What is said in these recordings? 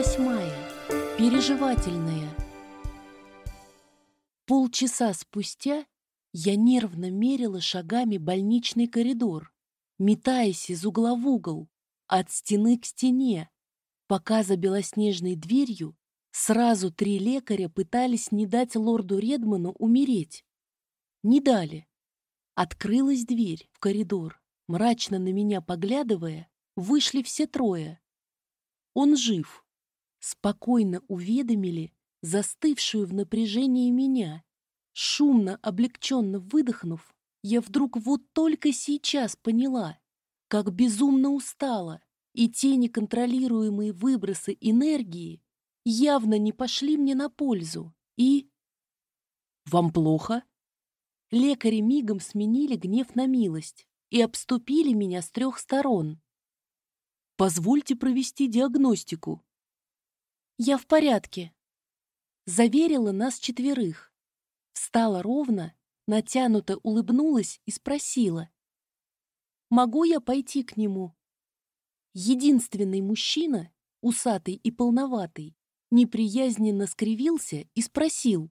Восьмая. Переживательная. Полчаса спустя я нервно мерила шагами больничный коридор, метаясь из угла в угол, от стены к стене, пока за белоснежной дверью сразу три лекаря пытались не дать лорду Редману умереть. Не дали. Открылась дверь в коридор, мрачно на меня поглядывая, вышли все трое. Он жив. Спокойно уведомили застывшую в напряжении меня. Шумно, облегченно выдохнув, я вдруг вот только сейчас поняла, как безумно устала, и те неконтролируемые выбросы энергии явно не пошли мне на пользу. И... «Вам плохо?» Лекари мигом сменили гнев на милость и обступили меня с трех сторон. Позвольте провести диагностику. Я в порядке. Заверила нас четверых. Встала ровно, натянуто улыбнулась и спросила. Могу я пойти к нему? Единственный мужчина, усатый и полноватый, неприязненно скривился и спросил.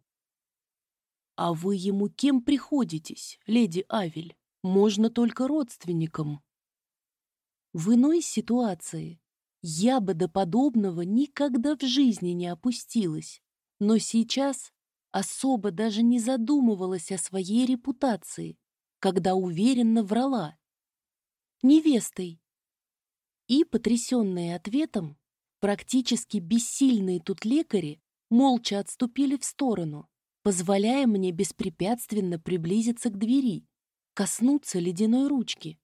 «А вы ему кем приходитесь, леди Авель? Можно только родственникам». В иной ситуации я бы до подобного никогда в жизни не опустилась, но сейчас особо даже не задумывалась о своей репутации, когда уверенно врала. Невестой. И, потрясенные ответом, практически бессильные тут лекари молча отступили в сторону, позволяя мне беспрепятственно приблизиться к двери, коснуться ледяной ручки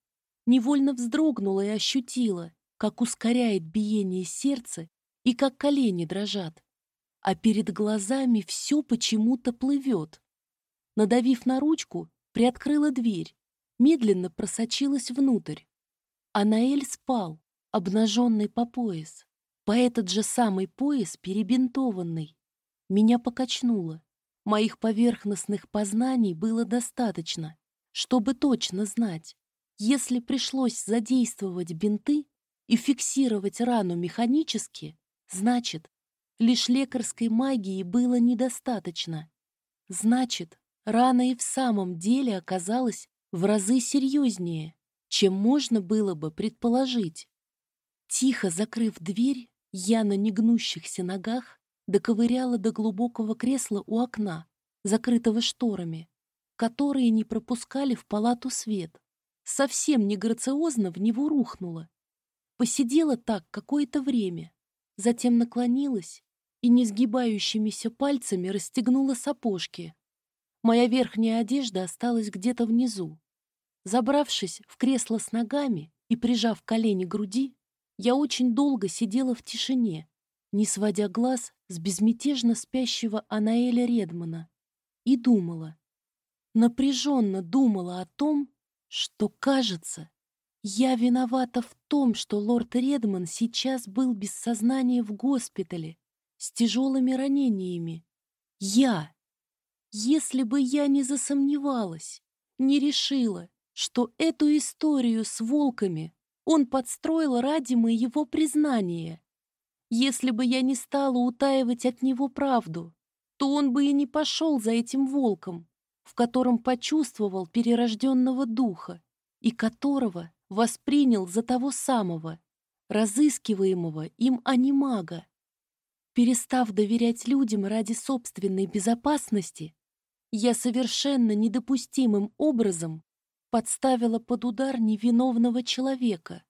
невольно вздрогнула и ощутила, как ускоряет биение сердца и как колени дрожат. А перед глазами все почему-то плывет. Надавив на ручку, приоткрыла дверь, медленно просочилась внутрь. Анаэль спал, обнаженный по пояс. По этот же самый пояс перебинтованный. Меня покачнуло. Моих поверхностных познаний было достаточно, чтобы точно знать. Если пришлось задействовать бинты и фиксировать рану механически, значит, лишь лекарской магии было недостаточно. Значит, рана и в самом деле оказалась в разы серьезнее, чем можно было бы предположить. Тихо закрыв дверь, я на негнущихся ногах доковыряла до глубокого кресла у окна, закрытого шторами, которые не пропускали в палату свет совсем не грациозно в него рухнула. Посидела так какое-то время, затем наклонилась и несгибающимися пальцами расстегнула сапожки. Моя верхняя одежда осталась где-то внизу. Забравшись в кресло с ногами и прижав колени к груди, я очень долго сидела в тишине, не сводя глаз с безмятежно спящего Анаэля Редмана, и думала, напряженно думала о том, что, кажется, я виновата в том, что лорд Редман сейчас был без сознания в госпитале с тяжелыми ранениями. Я! Если бы я не засомневалась, не решила, что эту историю с волками он подстроил ради моего признания. Если бы я не стала утаивать от него правду, то он бы и не пошел за этим волком, в котором почувствовал перерожденного духа и которого воспринял за того самого, разыскиваемого им анимага. Перестав доверять людям ради собственной безопасности, я совершенно недопустимым образом подставила под удар невиновного человека.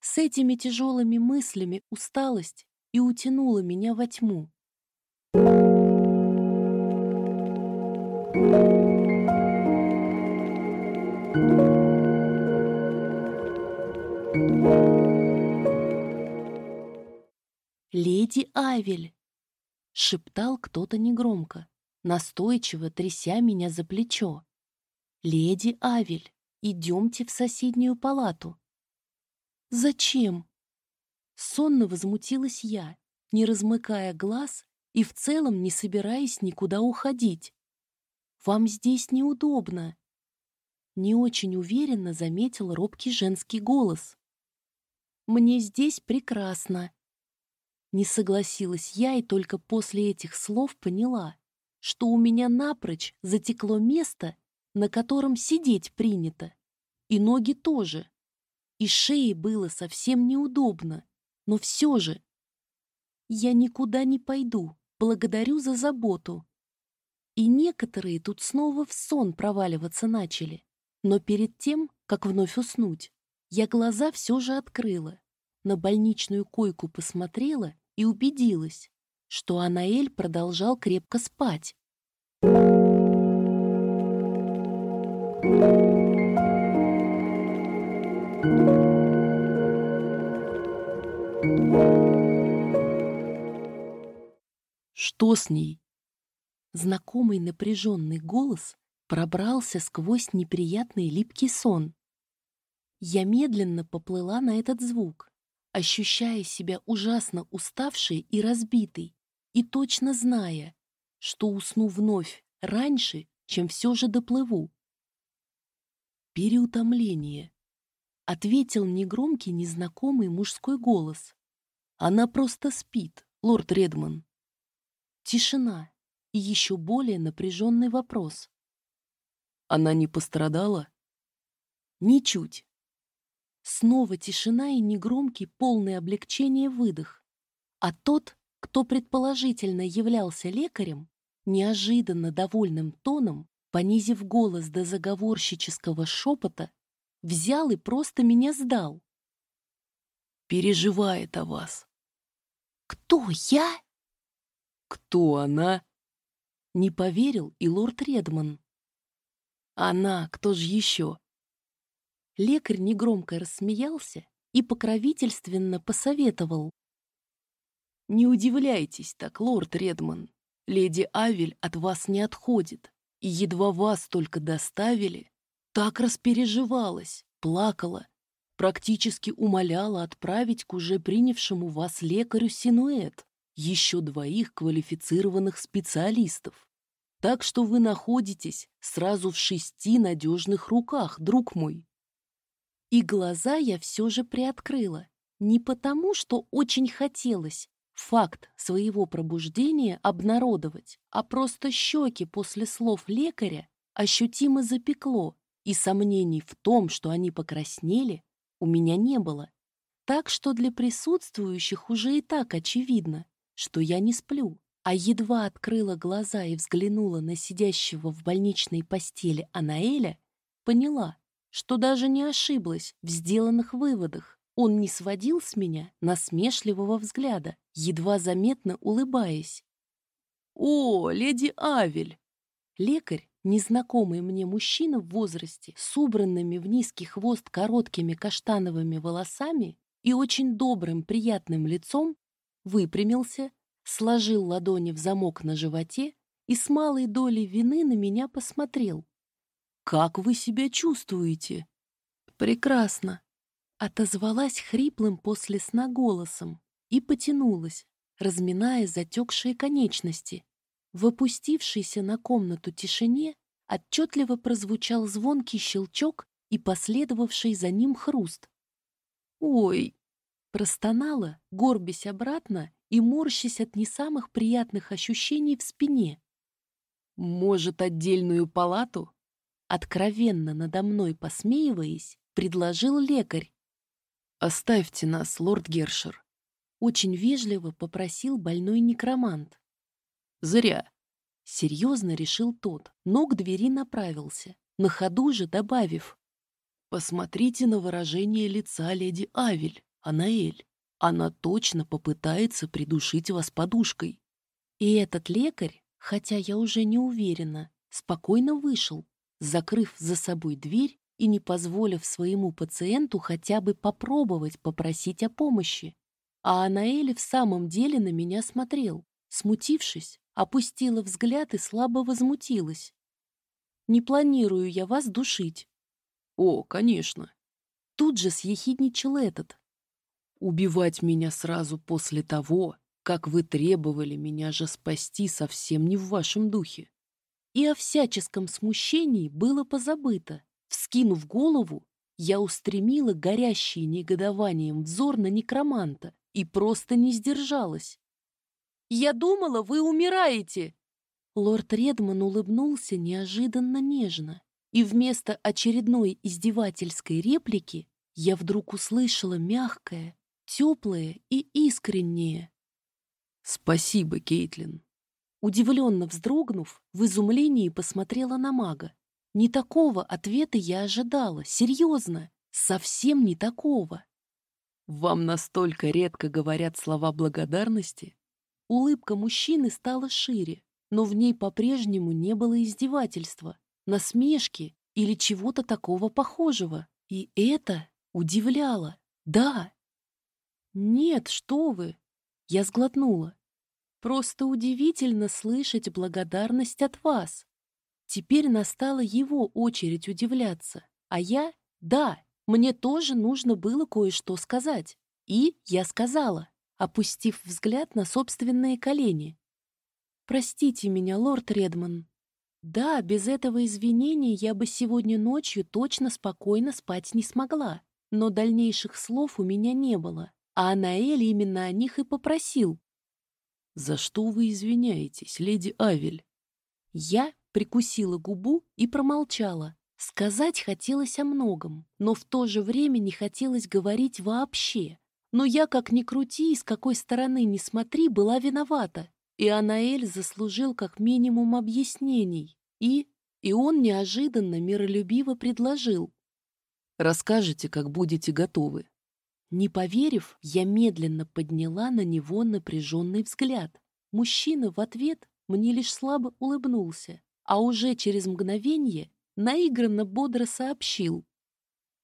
С этими тяжелыми мыслями усталость и утянула меня во тьму. «Леди Авель!» — шептал кто-то негромко, настойчиво тряся меня за плечо. «Леди Авель, идемте в соседнюю палату». «Зачем?» Сонно возмутилась я, не размыкая глаз и в целом не собираясь никуда уходить. «Вам здесь неудобно», — не очень уверенно заметил робкий женский голос. «Мне здесь прекрасно», Не согласилась я и только после этих слов поняла, что у меня напрочь затекло место, на котором сидеть принято. И ноги тоже. И шее было совсем неудобно. Но все же. Я никуда не пойду. Благодарю за заботу. И некоторые тут снова в сон проваливаться начали. Но перед тем, как вновь уснуть, я глаза все же открыла, на больничную койку посмотрела и убедилась, что Анаэль продолжал крепко спать. Что с ней? Знакомый напряженный голос пробрался сквозь неприятный липкий сон. Я медленно поплыла на этот звук, ощущая себя ужасно уставшей и разбитой, и точно зная, что усну вновь раньше, чем все же доплыву. «Переутомление», — ответил негромкий незнакомый мужской голос. «Она просто спит, лорд Редман». Тишина и еще более напряженный вопрос. Она не пострадала? Ничуть. Снова тишина и негромкий, полный облегчения выдох. А тот, кто предположительно являлся лекарем, неожиданно довольным тоном, понизив голос до заговорщического шепота, взял и просто меня сдал. Переживает о вас. «Кто я?» «Кто она?» Не поверил и лорд Редман. Она, кто же еще? Лекарь негромко рассмеялся и покровительственно посоветовал. Не удивляйтесь так, лорд Редман. Леди Авель от вас не отходит. И едва вас только доставили, так распереживалась, плакала, практически умоляла отправить к уже принявшему вас лекарю Синуэт еще двоих квалифицированных специалистов. Так что вы находитесь сразу в шести надежных руках, друг мой. И глаза я все же приоткрыла. Не потому, что очень хотелось факт своего пробуждения обнародовать, а просто щеки после слов лекаря ощутимо запекло, и сомнений в том, что они покраснели, у меня не было. Так что для присутствующих уже и так очевидно, что я не сплю а едва открыла глаза и взглянула на сидящего в больничной постели Анаэля, поняла, что даже не ошиблась в сделанных выводах. Он не сводил с меня насмешливого взгляда, едва заметно улыбаясь. «О, леди Авель!» Лекарь, незнакомый мне мужчина в возрасте, с убранными в низкий хвост короткими каштановыми волосами и очень добрым, приятным лицом, выпрямился, сложил ладони в замок на животе и с малой долей вины на меня посмотрел. «Как вы себя чувствуете?» «Прекрасно», — отозвалась хриплым после сна голосом и потянулась, разминая затекшие конечности. В опустившейся на комнату тишине отчетливо прозвучал звонкий щелчок и последовавший за ним хруст. «Ой!» — простонала, горбясь обратно и морщась от не самых приятных ощущений в спине. «Может, отдельную палату?» Откровенно надо мной посмеиваясь, предложил лекарь. «Оставьте нас, лорд Гершер», — очень вежливо попросил больной некромант. «Зря», — серьезно решил тот, но к двери направился, на ходу же добавив. «Посмотрите на выражение лица леди Авель, Анаэль. Она точно попытается придушить вас подушкой. И этот лекарь, хотя я уже не уверена, спокойно вышел, закрыв за собой дверь и не позволив своему пациенту хотя бы попробовать попросить о помощи. А Анаэль в самом деле на меня смотрел. Смутившись, опустила взгляд и слабо возмутилась. «Не планирую я вас душить». «О, конечно». Тут же съехидничал этот, Убивать меня сразу после того, как вы требовали меня же спасти, совсем не в вашем духе. И о всяческом смущении было позабыто. Вскинув голову, я устремила горящий негодованием взор на некроманта и просто не сдержалась. «Я думала, вы умираете!» Лорд Редман улыбнулся неожиданно нежно, и вместо очередной издевательской реплики я вдруг услышала мягкое, теплое и искреннее. «Спасибо, Кейтлин». Удивленно вздрогнув, в изумлении посмотрела на мага. Не такого ответа я ожидала, серьезно, совсем не такого. «Вам настолько редко говорят слова благодарности?» Улыбка мужчины стала шире, но в ней по-прежнему не было издевательства, насмешки или чего-то такого похожего. И это удивляло. Да. Нет, что вы. Я сглотнула. Просто удивительно слышать благодарность от вас. Теперь настала его очередь удивляться. А я, да, мне тоже нужно было кое-что сказать. И я сказала, опустив взгляд на собственные колени. «Простите меня, лорд Редман. Да, без этого извинения я бы сегодня ночью точно спокойно спать не смогла, но дальнейших слов у меня не было, а Анаэль именно о них и попросил». «За что вы извиняетесь, леди Авель?» Я прикусила губу и промолчала. Сказать хотелось о многом, но в то же время не хотелось говорить вообще. Но я, как ни крути и с какой стороны ни смотри, была виновата. И Анаэль заслужил как минимум объяснений. И... и он неожиданно миролюбиво предложил. «Расскажете, как будете готовы». Не поверив, я медленно подняла на него напряженный взгляд. Мужчина в ответ мне лишь слабо улыбнулся, а уже через мгновение наигранно бодро сообщил.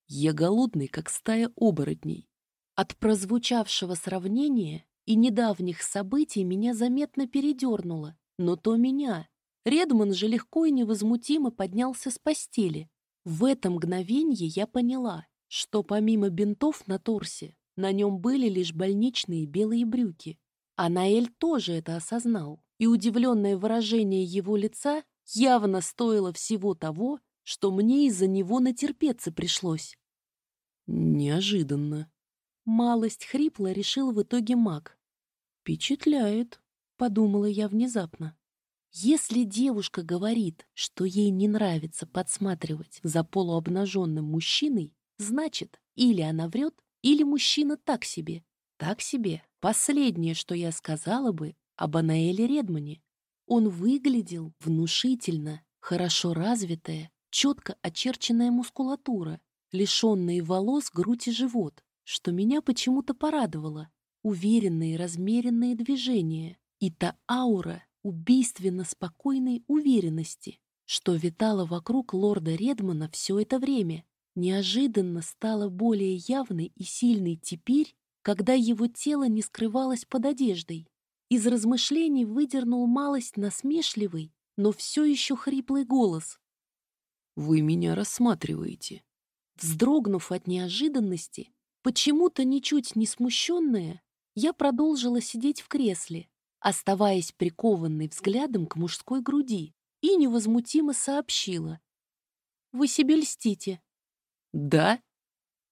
«Я голодный, как стая оборотней». От прозвучавшего сравнения и недавних событий меня заметно передернуло, но то меня. Редман же легко и невозмутимо поднялся с постели. В это мгновенье я поняла, что помимо бинтов на торсе, на нем были лишь больничные белые брюки. А Наэль тоже это осознал, и удивленное выражение его лица явно стоило всего того, что мне из-за него натерпеться пришлось. Неожиданно. Малость хрипло решил в итоге маг. «Впечатляет», — подумала я внезапно. Если девушка говорит, что ей не нравится подсматривать за полуобнаженным мужчиной, значит, или она врет, или мужчина так себе. Так себе. Последнее, что я сказала бы об Анаэле Редмане. Он выглядел внушительно, хорошо развитая, четко очерченная мускулатура, лишенные волос грудь и живот, что меня почему-то порадовало уверенные размеренные движения и та аура убийственно спокойной уверенности, что витала вокруг лорда Редмана все это время, неожиданно стала более явной и сильной теперь, когда его тело не скрывалось под одеждой. Из размышлений выдернул малость насмешливый, но все еще хриплый голос. «Вы меня рассматриваете». Вздрогнув от неожиданности, почему-то ничуть не смущенная, я продолжила сидеть в кресле, оставаясь прикованной взглядом к мужской груди, и невозмутимо сообщила. «Вы себе льстите». «Да?»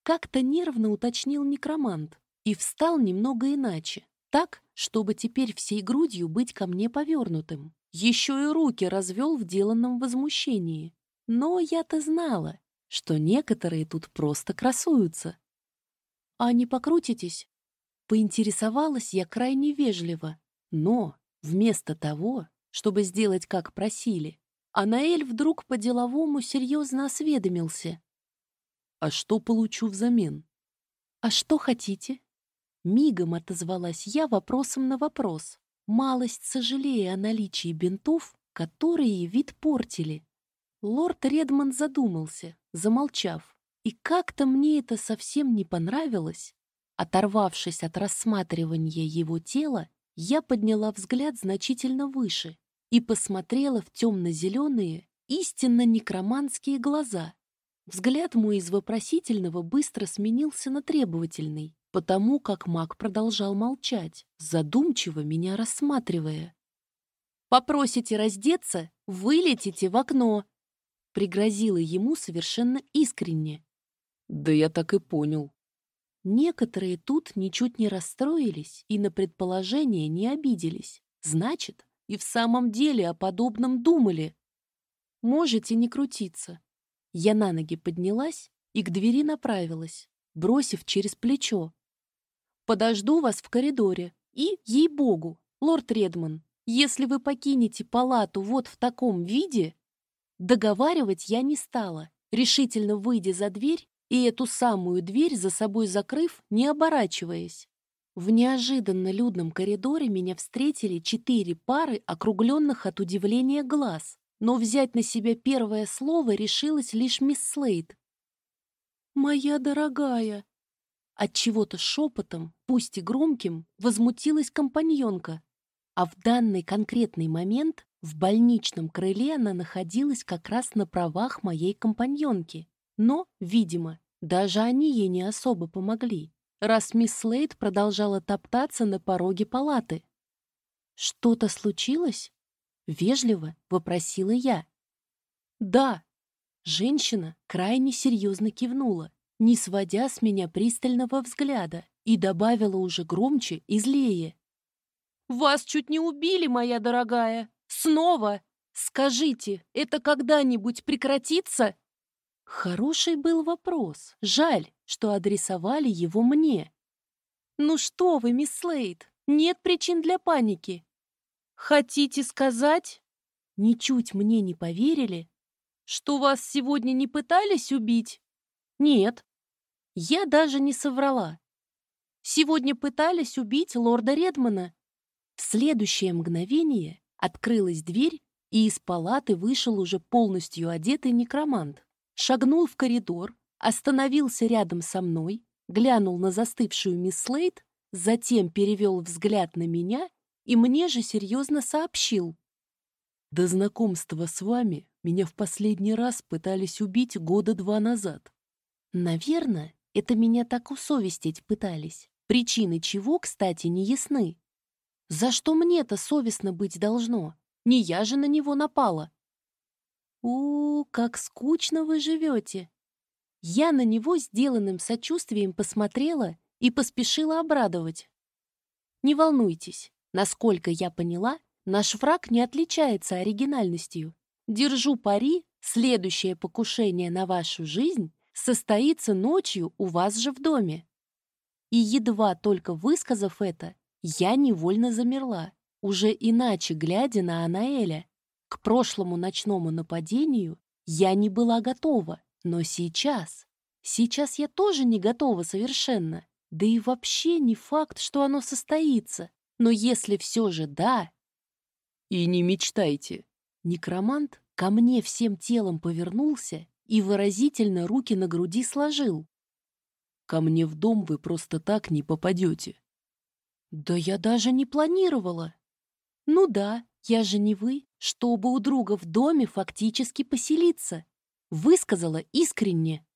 Как-то нервно уточнил некромант и встал немного иначе, так, чтобы теперь всей грудью быть ко мне повернутым. Еще и руки развел в деланном возмущении. Но я-то знала, что некоторые тут просто красуются. «А не покрутитесь?» Поинтересовалась я крайне вежливо, но вместо того, чтобы сделать, как просили, Анаэль вдруг по-деловому серьезно осведомился. «А что получу взамен?» «А что хотите?» Мигом отозвалась я вопросом на вопрос, малость сожалея о наличии бинтов, которые вид портили. Лорд Редман задумался, замолчав, и как-то мне это совсем не понравилось, Оторвавшись от рассматривания его тела, я подняла взгляд значительно выше и посмотрела в темно-зеленые, истинно некроманские глаза. Взгляд мой из вопросительного быстро сменился на требовательный, потому как маг продолжал молчать, задумчиво меня рассматривая. «Попросите раздеться, вылетите в окно!» Пригрозила ему совершенно искренне. «Да я так и понял», Некоторые тут ничуть не расстроились и на предположение не обиделись. Значит, и в самом деле о подобном думали. Можете не крутиться. Я на ноги поднялась и к двери направилась, бросив через плечо. Подожду вас в коридоре. И, ей-богу, лорд Редман, если вы покинете палату вот в таком виде... Договаривать я не стала, решительно выйдя за дверь и эту самую дверь за собой закрыв, не оборачиваясь. В неожиданно людном коридоре меня встретили четыре пары округленных от удивления глаз, но взять на себя первое слово решилась лишь мисс Слейд. «Моя дорогая!» От чего-то шепотом, пусть и громким, возмутилась компаньонка. А в данный конкретный момент в больничном крыле она находилась как раз на правах моей компаньонки. Но, видимо, даже они ей не особо помогли, раз мисс Слейд продолжала топтаться на пороге палаты. «Что-то случилось?» — вежливо вопросила я. «Да». Женщина крайне серьезно кивнула, не сводя с меня пристального взгляда, и добавила уже громче и злее. «Вас чуть не убили, моя дорогая! Снова! Скажите, это когда-нибудь прекратится?» Хороший был вопрос. Жаль, что адресовали его мне. «Ну что вы, мисс Слейд, нет причин для паники. Хотите сказать?» Ничуть мне не поверили, что вас сегодня не пытались убить? Нет. Я даже не соврала. Сегодня пытались убить лорда Редмана. В следующее мгновение открылась дверь, и из палаты вышел уже полностью одетый некромант. Шагнул в коридор, остановился рядом со мной, глянул на застывшую мисс Слейд, затем перевел взгляд на меня и мне же серьезно сообщил. «До знакомства с вами меня в последний раз пытались убить года два назад». «Наверное, это меня так усовестить пытались, причины чего, кстати, не ясны. За что мне-то совестно быть должно? Не я же на него напала. У, как скучно вы живете. Я на него сделанным сочувствием посмотрела и поспешила обрадовать. Не волнуйтесь, насколько я поняла, наш враг не отличается оригинальностью. Держу пари, следующее покушение на вашу жизнь состоится ночью у вас же в доме. И едва только высказав это, я невольно замерла, уже иначе глядя на Анаэля. К прошлому ночному нападению я не была готова, но сейчас... Сейчас я тоже не готова совершенно. Да и вообще не факт, что оно состоится. Но если все же да... И не мечтайте. Некромант ко мне всем телом повернулся и выразительно руки на груди сложил. Ко мне в дом вы просто так не попадете. Да я даже не планировала. Ну да, я же не вы, чтобы у друга в доме фактически поселиться. Высказала искренне.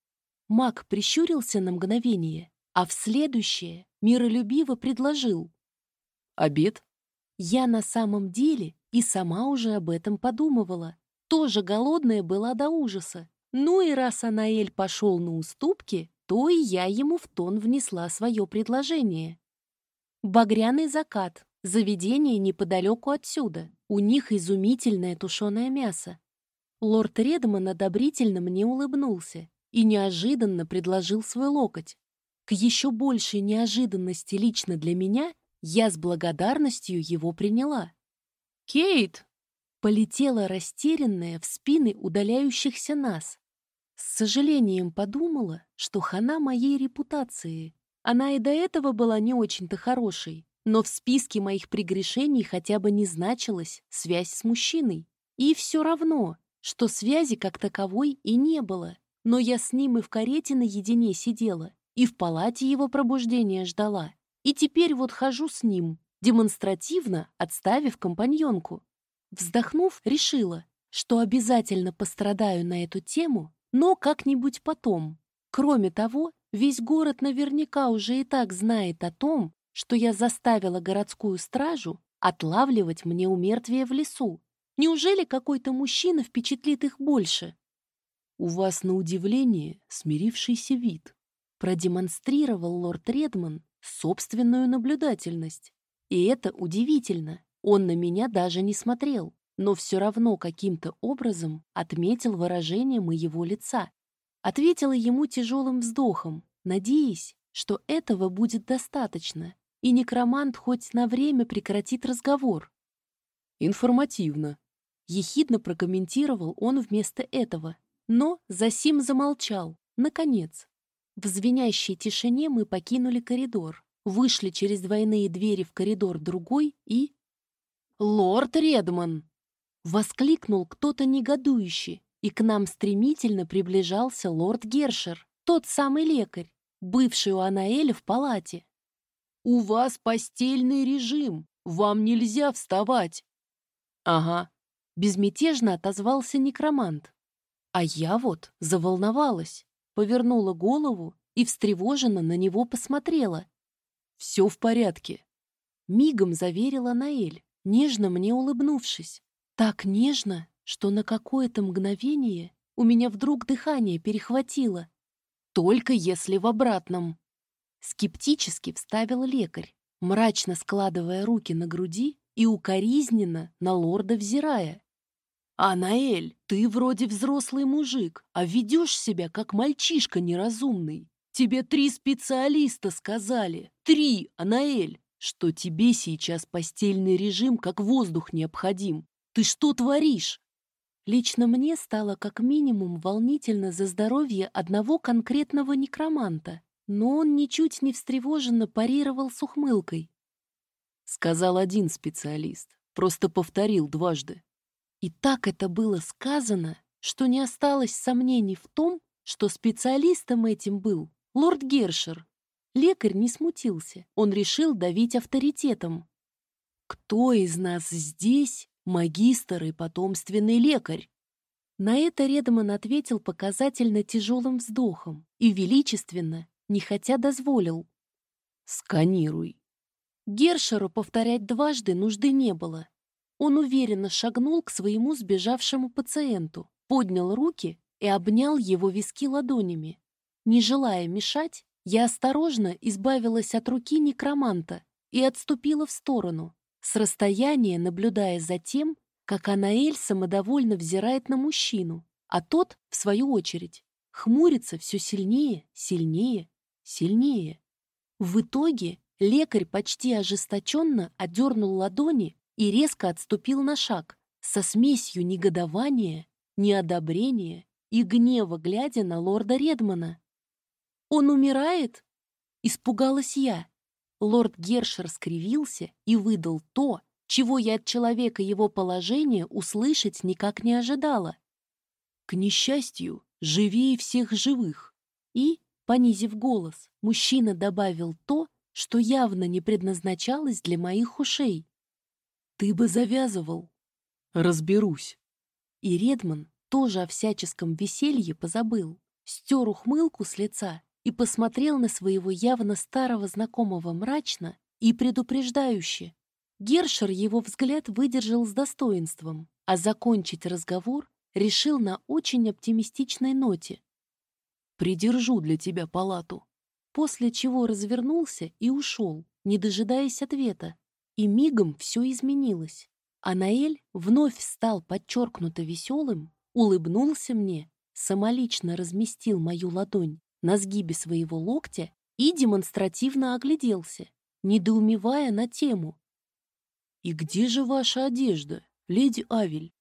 Маг прищурился на мгновение, а в следующее миролюбиво предложил. «Обед?» Я на самом деле и сама уже об этом подумывала. Тоже голодная была до ужаса. Ну и раз Анаэль пошел на уступки, то и я ему в тон внесла свое предложение. Багряный закат. Заведение неподалеку отсюда. У них изумительное тушеное мясо. Лорд Редман одобрительно мне улыбнулся и неожиданно предложил свой локоть. К еще большей неожиданности лично для меня я с благодарностью его приняла. «Кейт!» — полетела растерянная в спины удаляющихся нас. С сожалением подумала, что хана моей репутации. Она и до этого была не очень-то хорошей, но в списке моих прегрешений хотя бы не значилась связь с мужчиной. И все равно, что связи как таковой и не было. Но я с ним и в карете наедине сидела, и в палате его пробуждения ждала. И теперь вот хожу с ним, демонстративно отставив компаньонку. Вздохнув, решила, что обязательно пострадаю на эту тему, но как-нибудь потом. Кроме того, Весь город наверняка уже и так знает о том, что я заставила городскую стражу отлавливать мне умертвие в лесу. Неужели какой-то мужчина впечатлит их больше? У вас, на удивление, смирившийся вид. Продемонстрировал лорд Редман собственную наблюдательность. И это удивительно. Он на меня даже не смотрел, но все равно каким-то образом отметил выражение моего лица. Ответила ему тяжелым вздохом, надеясь, что этого будет достаточно, и некромант хоть на время прекратит разговор. «Информативно», — ехидно прокомментировал он вместо этого, но Засим замолчал, наконец. В звенящей тишине мы покинули коридор, вышли через двойные двери в коридор другой и... «Лорд Редман!» — воскликнул кто-то негодующий, и к нам стремительно приближался лорд Гершер, тот самый лекарь, бывший у Анаэля в палате. «У вас постельный режим, вам нельзя вставать!» «Ага», — безмятежно отозвался некромант. А я вот заволновалась, повернула голову и встревоженно на него посмотрела. «Все в порядке», — мигом заверила Наэль, нежно мне улыбнувшись. Так нежно, что на какое-то мгновение у меня вдруг дыхание перехватило. Только если в обратном. Скептически вставил лекарь, мрачно складывая руки на груди и укоризненно на лорда взирая. «Анаэль, ты вроде взрослый мужик, а ведешь себя как мальчишка неразумный. Тебе три специалиста сказали, три, Анаэль, что тебе сейчас постельный режим как воздух необходим. Ты что творишь?» Лично мне стало как минимум волнительно за здоровье одного конкретного некроманта, но он ничуть не встревоженно парировал с ухмылкой. Сказал один специалист, просто повторил дважды. И так это было сказано, что не осталось сомнений в том, что специалистом этим был лорд Гершер. Лекарь не смутился, он решил давить авторитетом. «Кто из нас здесь магистр и потомственный лекарь?» На это Редман ответил показательно тяжелым вздохом и величественно, не хотя дозволил. «Сканируй». Гершеру повторять дважды нужды не было. Он уверенно шагнул к своему сбежавшему пациенту, поднял руки и обнял его виски ладонями. Не желая мешать, я осторожно избавилась от руки некроманта и отступила в сторону, с расстояния наблюдая за тем, как Анаэль самодовольно взирает на мужчину, а тот, в свою очередь, хмурится все сильнее, сильнее, сильнее. В итоге лекарь почти ожесточенно отдернул ладони и резко отступил на шаг, со смесью негодования, неодобрения и гнева, глядя на лорда Редмана. «Он умирает?» — испугалась я. Лорд Гершер скривился и выдал то, чего я от человека его положения услышать никак не ожидала. «К несчастью, живее всех живых». И, понизив голос, мужчина добавил то, что явно не предназначалось для моих ушей. Ты бы завязывал. Разберусь. И Редман тоже о всяческом веселье позабыл. Стер ухмылку с лица и посмотрел на своего явно старого знакомого мрачно и предупреждающе. Гершер его взгляд выдержал с достоинством, а закончить разговор решил на очень оптимистичной ноте. «Придержу для тебя палату», после чего развернулся и ушел, не дожидаясь ответа. И мигом все изменилось. Анаэль вновь стал подчеркнуто веселым, улыбнулся мне, самолично разместил мою ладонь на сгибе своего локтя и демонстративно огляделся, недоумевая на тему. «И где же ваша одежда, леди Авель?»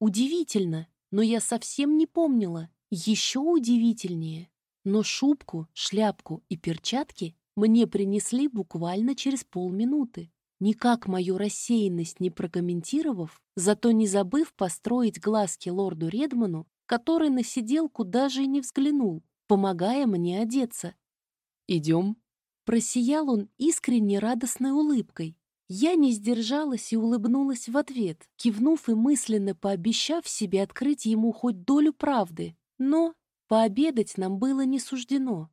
Удивительно, но я совсем не помнила. Еще удивительнее. Но шубку, шляпку и перчатки мне принесли буквально через полминуты никак мою рассеянность не прокомментировав, зато не забыв построить глазки лорду Редману, который на сиделку даже и не взглянул, помогая мне одеться. «Идем?» Просиял он искренне радостной улыбкой. Я не сдержалась и улыбнулась в ответ, кивнув и мысленно пообещав себе открыть ему хоть долю правды. Но пообедать нам было не суждено.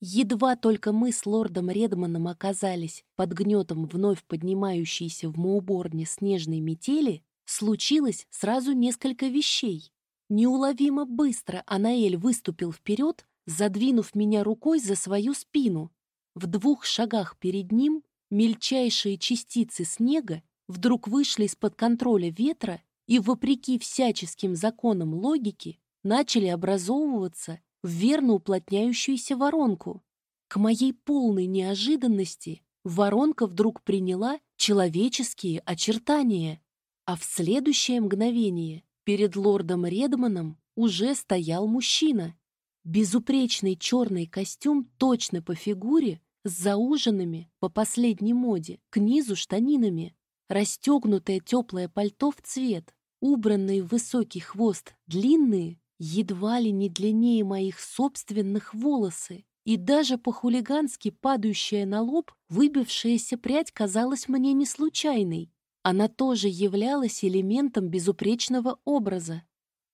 Едва только мы с лордом Редманом оказались под гнетом вновь поднимающейся в моуборне снежной метели, случилось сразу несколько вещей. Неуловимо быстро Анаэль выступил вперед, задвинув меня рукой за свою спину. В двух шагах перед ним мельчайшие частицы снега вдруг вышли из-под контроля ветра и, вопреки всяческим законам логики, начали образовываться в верно уплотняющуюся воронку. К моей полной неожиданности воронка вдруг приняла человеческие очертания, а в следующее мгновение перед лордом Редманом уже стоял мужчина. Безупречный черный костюм точно по фигуре, с зауженными, по последней моде, к низу штанинами, расстегнутое теплое пальто в цвет, убранные в высокий хвост длинные, едва ли не длиннее моих собственных волосы, и даже по-хулигански падающая на лоб выбившаяся прядь казалась мне не случайной. Она тоже являлась элементом безупречного образа.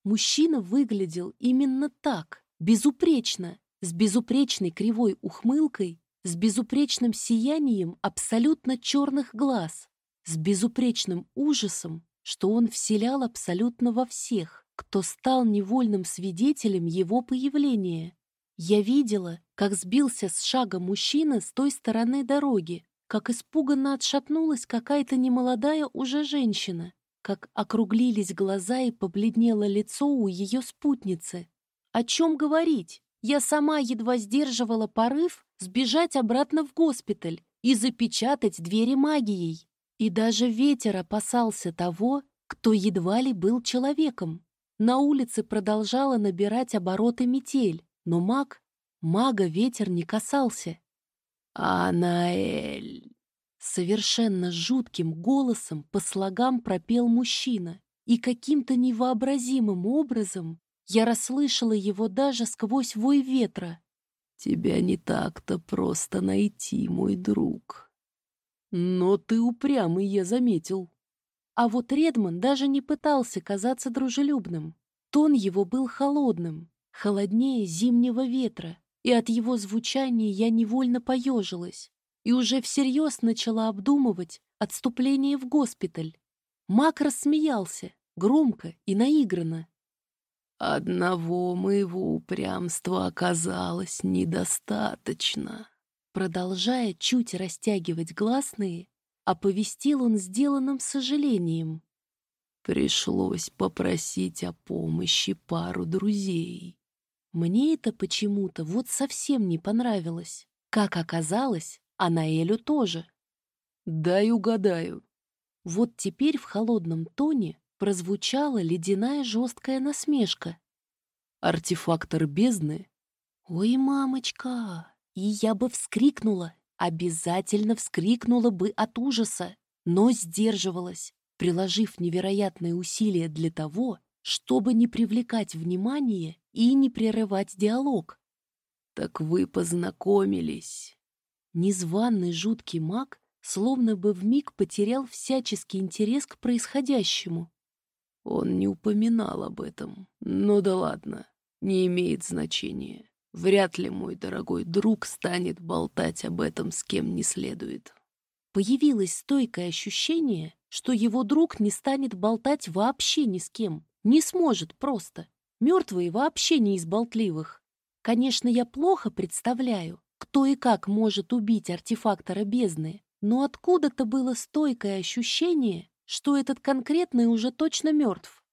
Мужчина выглядел именно так, безупречно, с безупречной кривой ухмылкой, с безупречным сиянием абсолютно черных глаз, с безупречным ужасом, что он вселял абсолютно во всех, кто стал невольным свидетелем его появления. Я видела, как сбился с шага мужчина с той стороны дороги, как испуганно отшатнулась какая-то немолодая уже женщина, как округлились глаза и побледнело лицо у ее спутницы. О чем говорить? Я сама едва сдерживала порыв сбежать обратно в госпиталь и запечатать двери магией. И даже ветер опасался того, кто едва ли был человеком. На улице продолжала набирать обороты метель, но маг, мага ветер не касался. «Анаэль!» Совершенно жутким голосом по слогам пропел мужчина, и каким-то невообразимым образом я расслышала его даже сквозь вой ветра. «Тебя не так-то просто найти, мой друг». «Но ты упрямый, я заметил». А вот Редман даже не пытался казаться дружелюбным. Тон его был холодным, холоднее зимнего ветра, и от его звучания я невольно поежилась и уже всерьез начала обдумывать отступление в госпиталь. Мак рассмеялся, громко и наигранно. «Одного моего упрямства оказалось недостаточно». Продолжая чуть растягивать гласные, оповестил он сделанным сожалением. Пришлось попросить о помощи пару друзей. Мне это почему-то вот совсем не понравилось. Как оказалось, а Наэлю тоже. «Дай угадаю». Вот теперь в холодном тоне прозвучала ледяная жесткая насмешка. «Артефактор бездны?» «Ой, мамочка!» И я бы вскрикнула, обязательно вскрикнула бы от ужаса, но сдерживалась, приложив невероятные усилия для того, чтобы не привлекать внимание и не прерывать диалог. «Так вы познакомились», Незваный жуткий маг словно бы вмиг потерял всяческий интерес к происходящему. Он не упоминал об этом. Ну да ладно, не имеет значения. Вряд ли мой дорогой друг станет болтать об этом с кем не следует. Появилось стойкое ощущение, что его друг не станет болтать вообще ни с кем. Не сможет просто. Мертвые вообще не из болтливых. Конечно, я плохо представляю, кто и как может убить артефактора бездны, но откуда-то было стойкое ощущение, что этот конкретный уже точно мертв.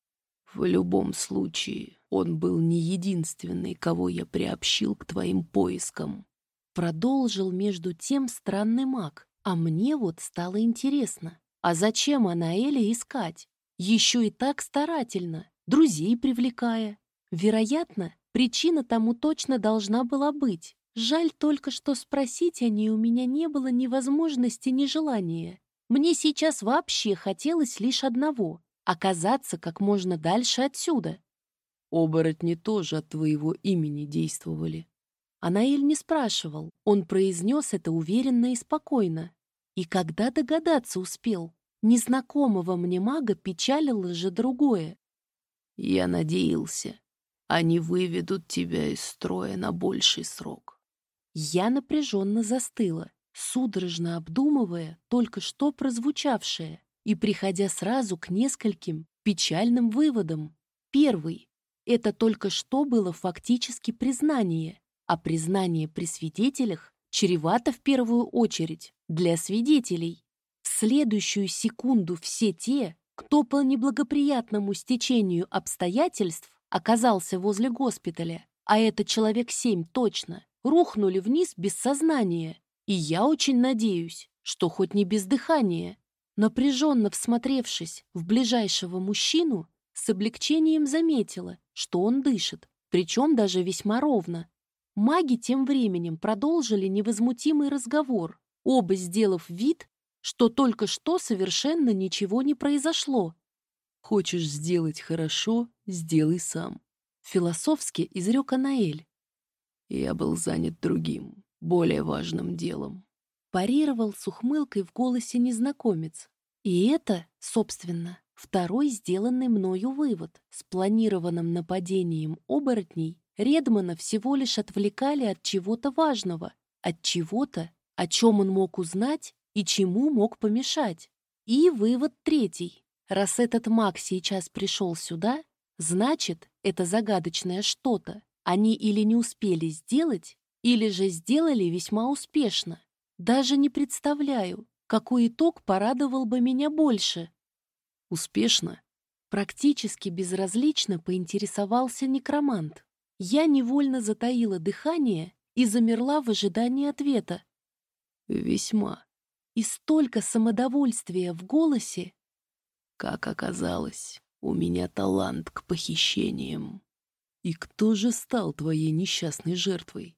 В любом случае, он был не единственный, кого я приобщил к твоим поискам. Продолжил между тем странный маг, а мне вот стало интересно, а зачем Анаэля искать? Еще и так старательно, друзей привлекая. Вероятно, причина тому точно должна была быть. Жаль только, что спросить о ней у меня не было ни возможности, ни желания. Мне сейчас вообще хотелось лишь одного — оказаться как можно дальше отсюда. Оборотни тоже от твоего имени действовали. Анаэль не спрашивал, он произнес это уверенно и спокойно. И когда догадаться успел, незнакомого мне мага печалило же другое. Я надеялся, они выведут тебя из строя на больший срок. Я напряженно застыла, судорожно обдумывая только что прозвучавшее и приходя сразу к нескольким печальным выводам. Первый — это только что было фактически признание. а признание при свидетелях чревато в первую очередь для свидетелей. В следующую секунду все те, кто по неблагоприятному стечению обстоятельств оказался возле госпиталя, а это человек семь точно, рухнули вниз без сознания. И я очень надеюсь, что хоть не без дыхания. Напряженно всмотревшись в ближайшего мужчину, с облегчением заметила, что он дышит, причем даже весьма ровно. Маги тем временем продолжили невозмутимый разговор, оба сделав вид, что только что совершенно ничего не произошло. «Хочешь сделать хорошо, сделай сам», — философски изрек Анаэль. «Я был занят другим, более важным делом», — парировал с ухмылкой в голосе незнакомец. И это, собственно, второй сделанный мною вывод. С планированным нападением оборотней Редмана всего лишь отвлекали от чего-то важного, от чего-то, о чем он мог узнать и чему мог помешать. И вывод третий. Раз этот маг сейчас пришел сюда, значит, это загадочное что-то они или не успели сделать, или же сделали весьма успешно. Даже не представляю, какой итог порадовал бы меня больше. Успешно? Практически безразлично поинтересовался некромант. Я невольно затаила дыхание и замерла в ожидании ответа. Весьма. И столько самодовольствия в голосе. Как оказалось, у меня талант к похищениям. И кто же стал твоей несчастной жертвой?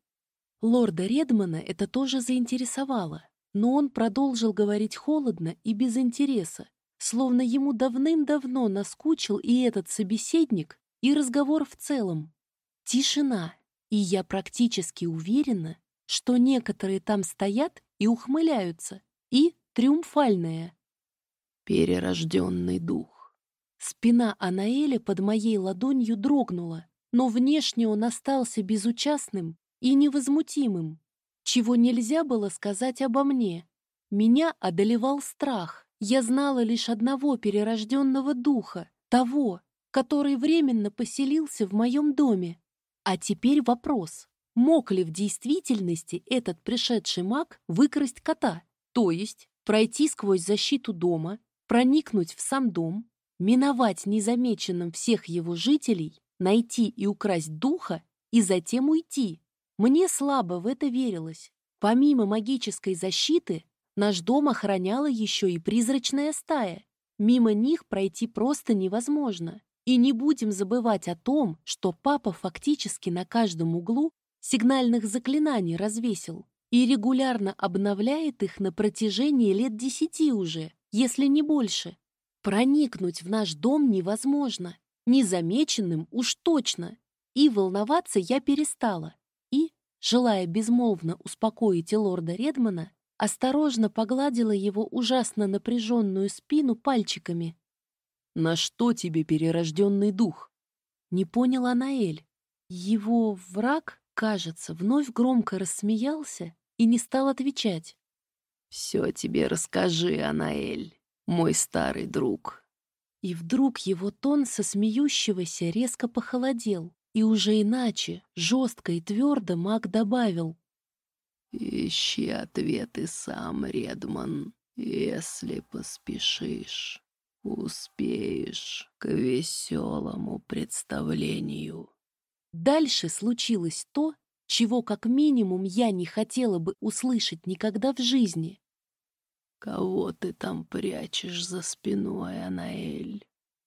Лорда Редмана это тоже заинтересовало, но он продолжил говорить холодно и без интереса, словно ему давным-давно наскучил и этот собеседник, и разговор в целом. Тишина, и я практически уверена, что некоторые там стоят и ухмыляются, и триумфальное. Перерожденный дух. Спина Анаэля под моей ладонью дрогнула, но внешне он остался безучастным и невозмутимым, чего нельзя было сказать обо мне. Меня одолевал страх. Я знала лишь одного перерожденного духа, того, который временно поселился в моем доме. А теперь вопрос. Мог ли в действительности этот пришедший маг выкрасть кота? То есть пройти сквозь защиту дома, проникнуть в сам дом, миновать незамеченным всех его жителей, найти и украсть духа и затем уйти. Мне слабо в это верилось. Помимо магической защиты, наш дом охраняла еще и призрачная стая. Мимо них пройти просто невозможно. И не будем забывать о том, что папа фактически на каждом углу сигнальных заклинаний развесил и регулярно обновляет их на протяжении лет десяти уже, если не больше. Проникнуть в наш дом невозможно, незамеченным уж точно, и волноваться я перестала. И, желая безмолвно успокоить лорда Редмана, осторожно погладила его ужасно напряженную спину пальчиками, «На что тебе перерожденный дух?» Не поняла Наэль. Его враг, кажется, вновь громко рассмеялся и не стал отвечать. «Все тебе расскажи, Анаэль, мой старый друг». И вдруг его тон со смеющегося резко похолодел, и уже иначе, жестко и твердо маг добавил. «Ищи ответы сам, Редман, если поспешишь» успеешь к веселому представлению. Дальше случилось то, чего как минимум я не хотела бы услышать никогда в жизни. «Кого ты там прячешь за спиной, Анаэль?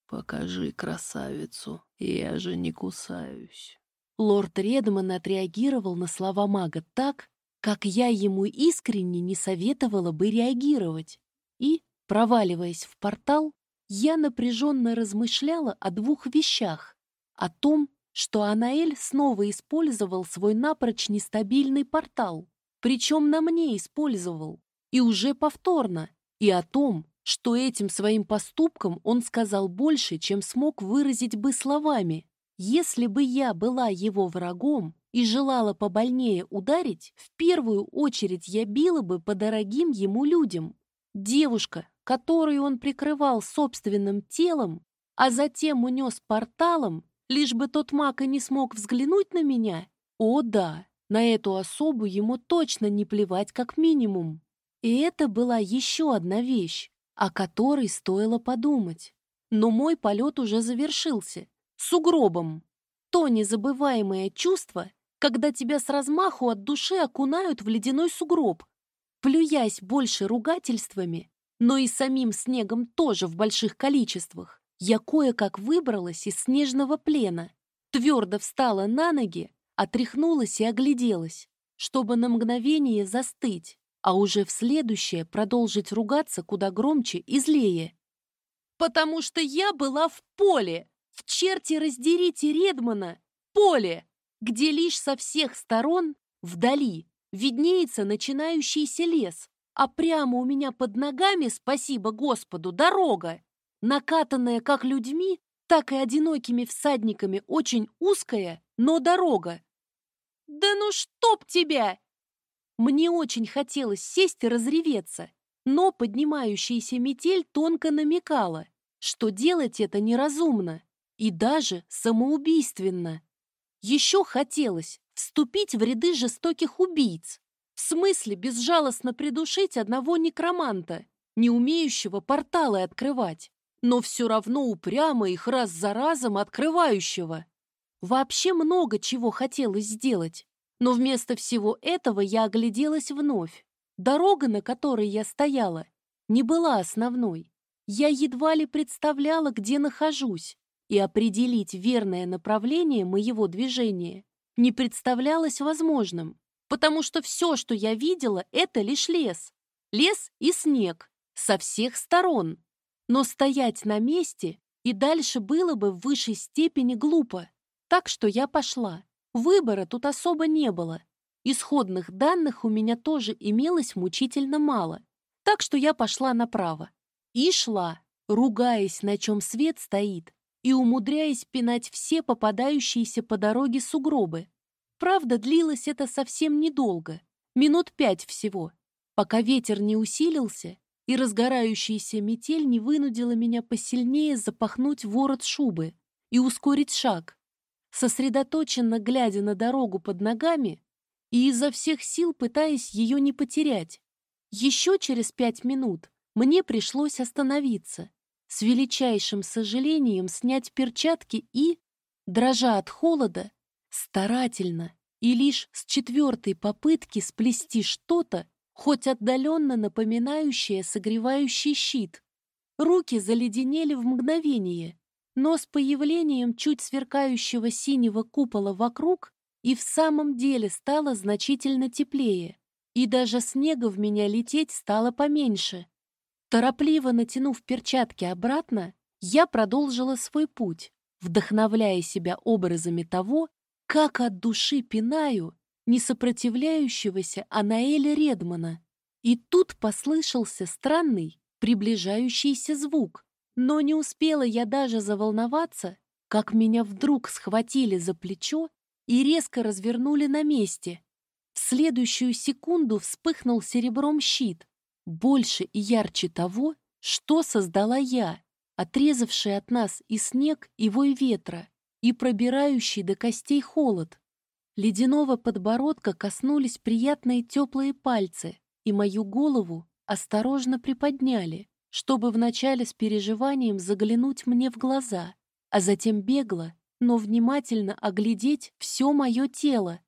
Покажи красавицу, я же не кусаюсь». Лорд Редман отреагировал на слова мага так, как я ему искренне не советовала бы реагировать. И, проваливаясь в портал, я напряженно размышляла о двух вещах. О том, что Анаэль снова использовал свой напрочь нестабильный портал, причем на мне использовал, и уже повторно, и о том, что этим своим поступком он сказал больше, чем смог выразить бы словами. Если бы я была его врагом и желала побольнее ударить, в первую очередь я била бы по дорогим ему людям. Девушка, которую он прикрывал собственным телом, а затем унес порталом, лишь бы тот маг и не смог взглянуть на меня? О да, На эту особу ему точно не плевать как минимум. И это была еще одна вещь, о которой стоило подумать. Но мой полет уже завершился. С угробом. То незабываемое чувство, когда тебя с размаху от души окунают в ледяной сугроб, плюясь больше ругательствами, но и самим снегом тоже в больших количествах. Я кое-как выбралась из снежного плена, твердо встала на ноги, отряхнулась и огляделась, чтобы на мгновение застыть, а уже в следующее продолжить ругаться куда громче и злее. Потому что я была в поле, в черте раздерите Редмана, поле, где лишь со всех сторон, вдали, виднеется начинающийся лес, а прямо у меня под ногами, спасибо Господу, дорога, накатанная как людьми, так и одинокими всадниками очень узкая, но дорога. «Да ну чтоб тебя!» Мне очень хотелось сесть и разреветься, но поднимающаяся метель тонко намекала, что делать это неразумно и даже самоубийственно. Еще хотелось вступить в ряды жестоких убийц, в смысле безжалостно придушить одного некроманта, не умеющего порталы открывать, но все равно упрямо их раз за разом открывающего. Вообще много чего хотелось сделать, но вместо всего этого я огляделась вновь. Дорога, на которой я стояла, не была основной. Я едва ли представляла, где нахожусь, и определить верное направление моего движения не представлялось возможным, потому что все, что я видела, это лишь лес. Лес и снег со всех сторон. Но стоять на месте и дальше было бы в высшей степени глупо. Так что я пошла. Выбора тут особо не было. Исходных данных у меня тоже имелось мучительно мало. Так что я пошла направо. И шла, ругаясь, на чем свет стоит, и умудряясь пинать все попадающиеся по дороге сугробы. Правда, длилось это совсем недолго, минут пять всего, пока ветер не усилился и разгорающаяся метель не вынудила меня посильнее запахнуть ворот шубы и ускорить шаг, сосредоточенно глядя на дорогу под ногами и изо всех сил пытаясь ее не потерять. Еще через пять минут мне пришлось остановиться, с величайшим сожалением снять перчатки и, дрожа от холода, старательно и лишь с четвертой попытки сплести что-то, хоть отдаленно напоминающее согревающий щит. Руки заледенели в мгновение, но с появлением чуть сверкающего синего купола вокруг и в самом деле стало значительно теплее, и даже снега в меня лететь стало поменьше. Торопливо натянув перчатки обратно, я продолжила свой путь, вдохновляя себя образами того, как от души пинаю несопротивляющегося Анаэля Редмана. И тут послышался странный, приближающийся звук. Но не успела я даже заволноваться, как меня вдруг схватили за плечо и резко развернули на месте. В следующую секунду вспыхнул серебром щит, больше и ярче того, что создала я, отрезавший от нас и снег, и вой ветра, и пробирающий до костей холод. Ледяного подбородка коснулись приятные теплые пальцы, и мою голову осторожно приподняли, чтобы вначале с переживанием заглянуть мне в глаза, а затем бегло, но внимательно оглядеть все мое тело.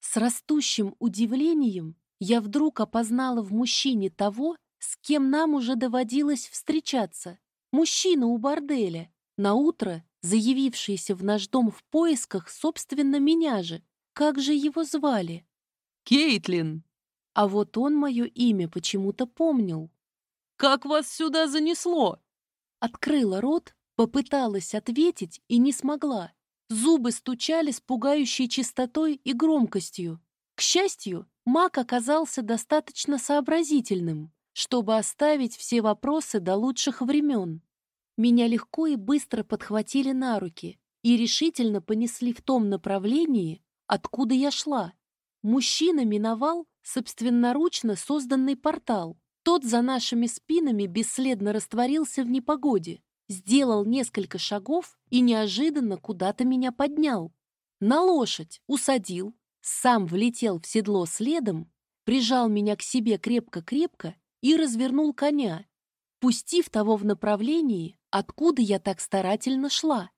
С растущим удивлением я вдруг опознала в мужчине того, с кем нам уже доводилось встречаться. Мужчина у борделя, на утро заявившийся в наш дом в поисках, собственно, меня же. Как же его звали? Кейтлин. А вот он мое имя почему-то помнил. Как вас сюда занесло? Открыла рот, попыталась ответить и не смогла. Зубы стучали с пугающей чистотой и громкостью. К счастью, маг оказался достаточно сообразительным, чтобы оставить все вопросы до лучших времен. Меня легко и быстро подхватили на руки и решительно понесли в том направлении, откуда я шла. Мужчина миновал собственноручно созданный портал. Тот за нашими спинами бесследно растворился в непогоде, сделал несколько шагов и неожиданно куда-то меня поднял. На лошадь усадил, сам влетел в седло следом, прижал меня к себе крепко-крепко и развернул коня, пустив того в направлении, откуда я так старательно шла.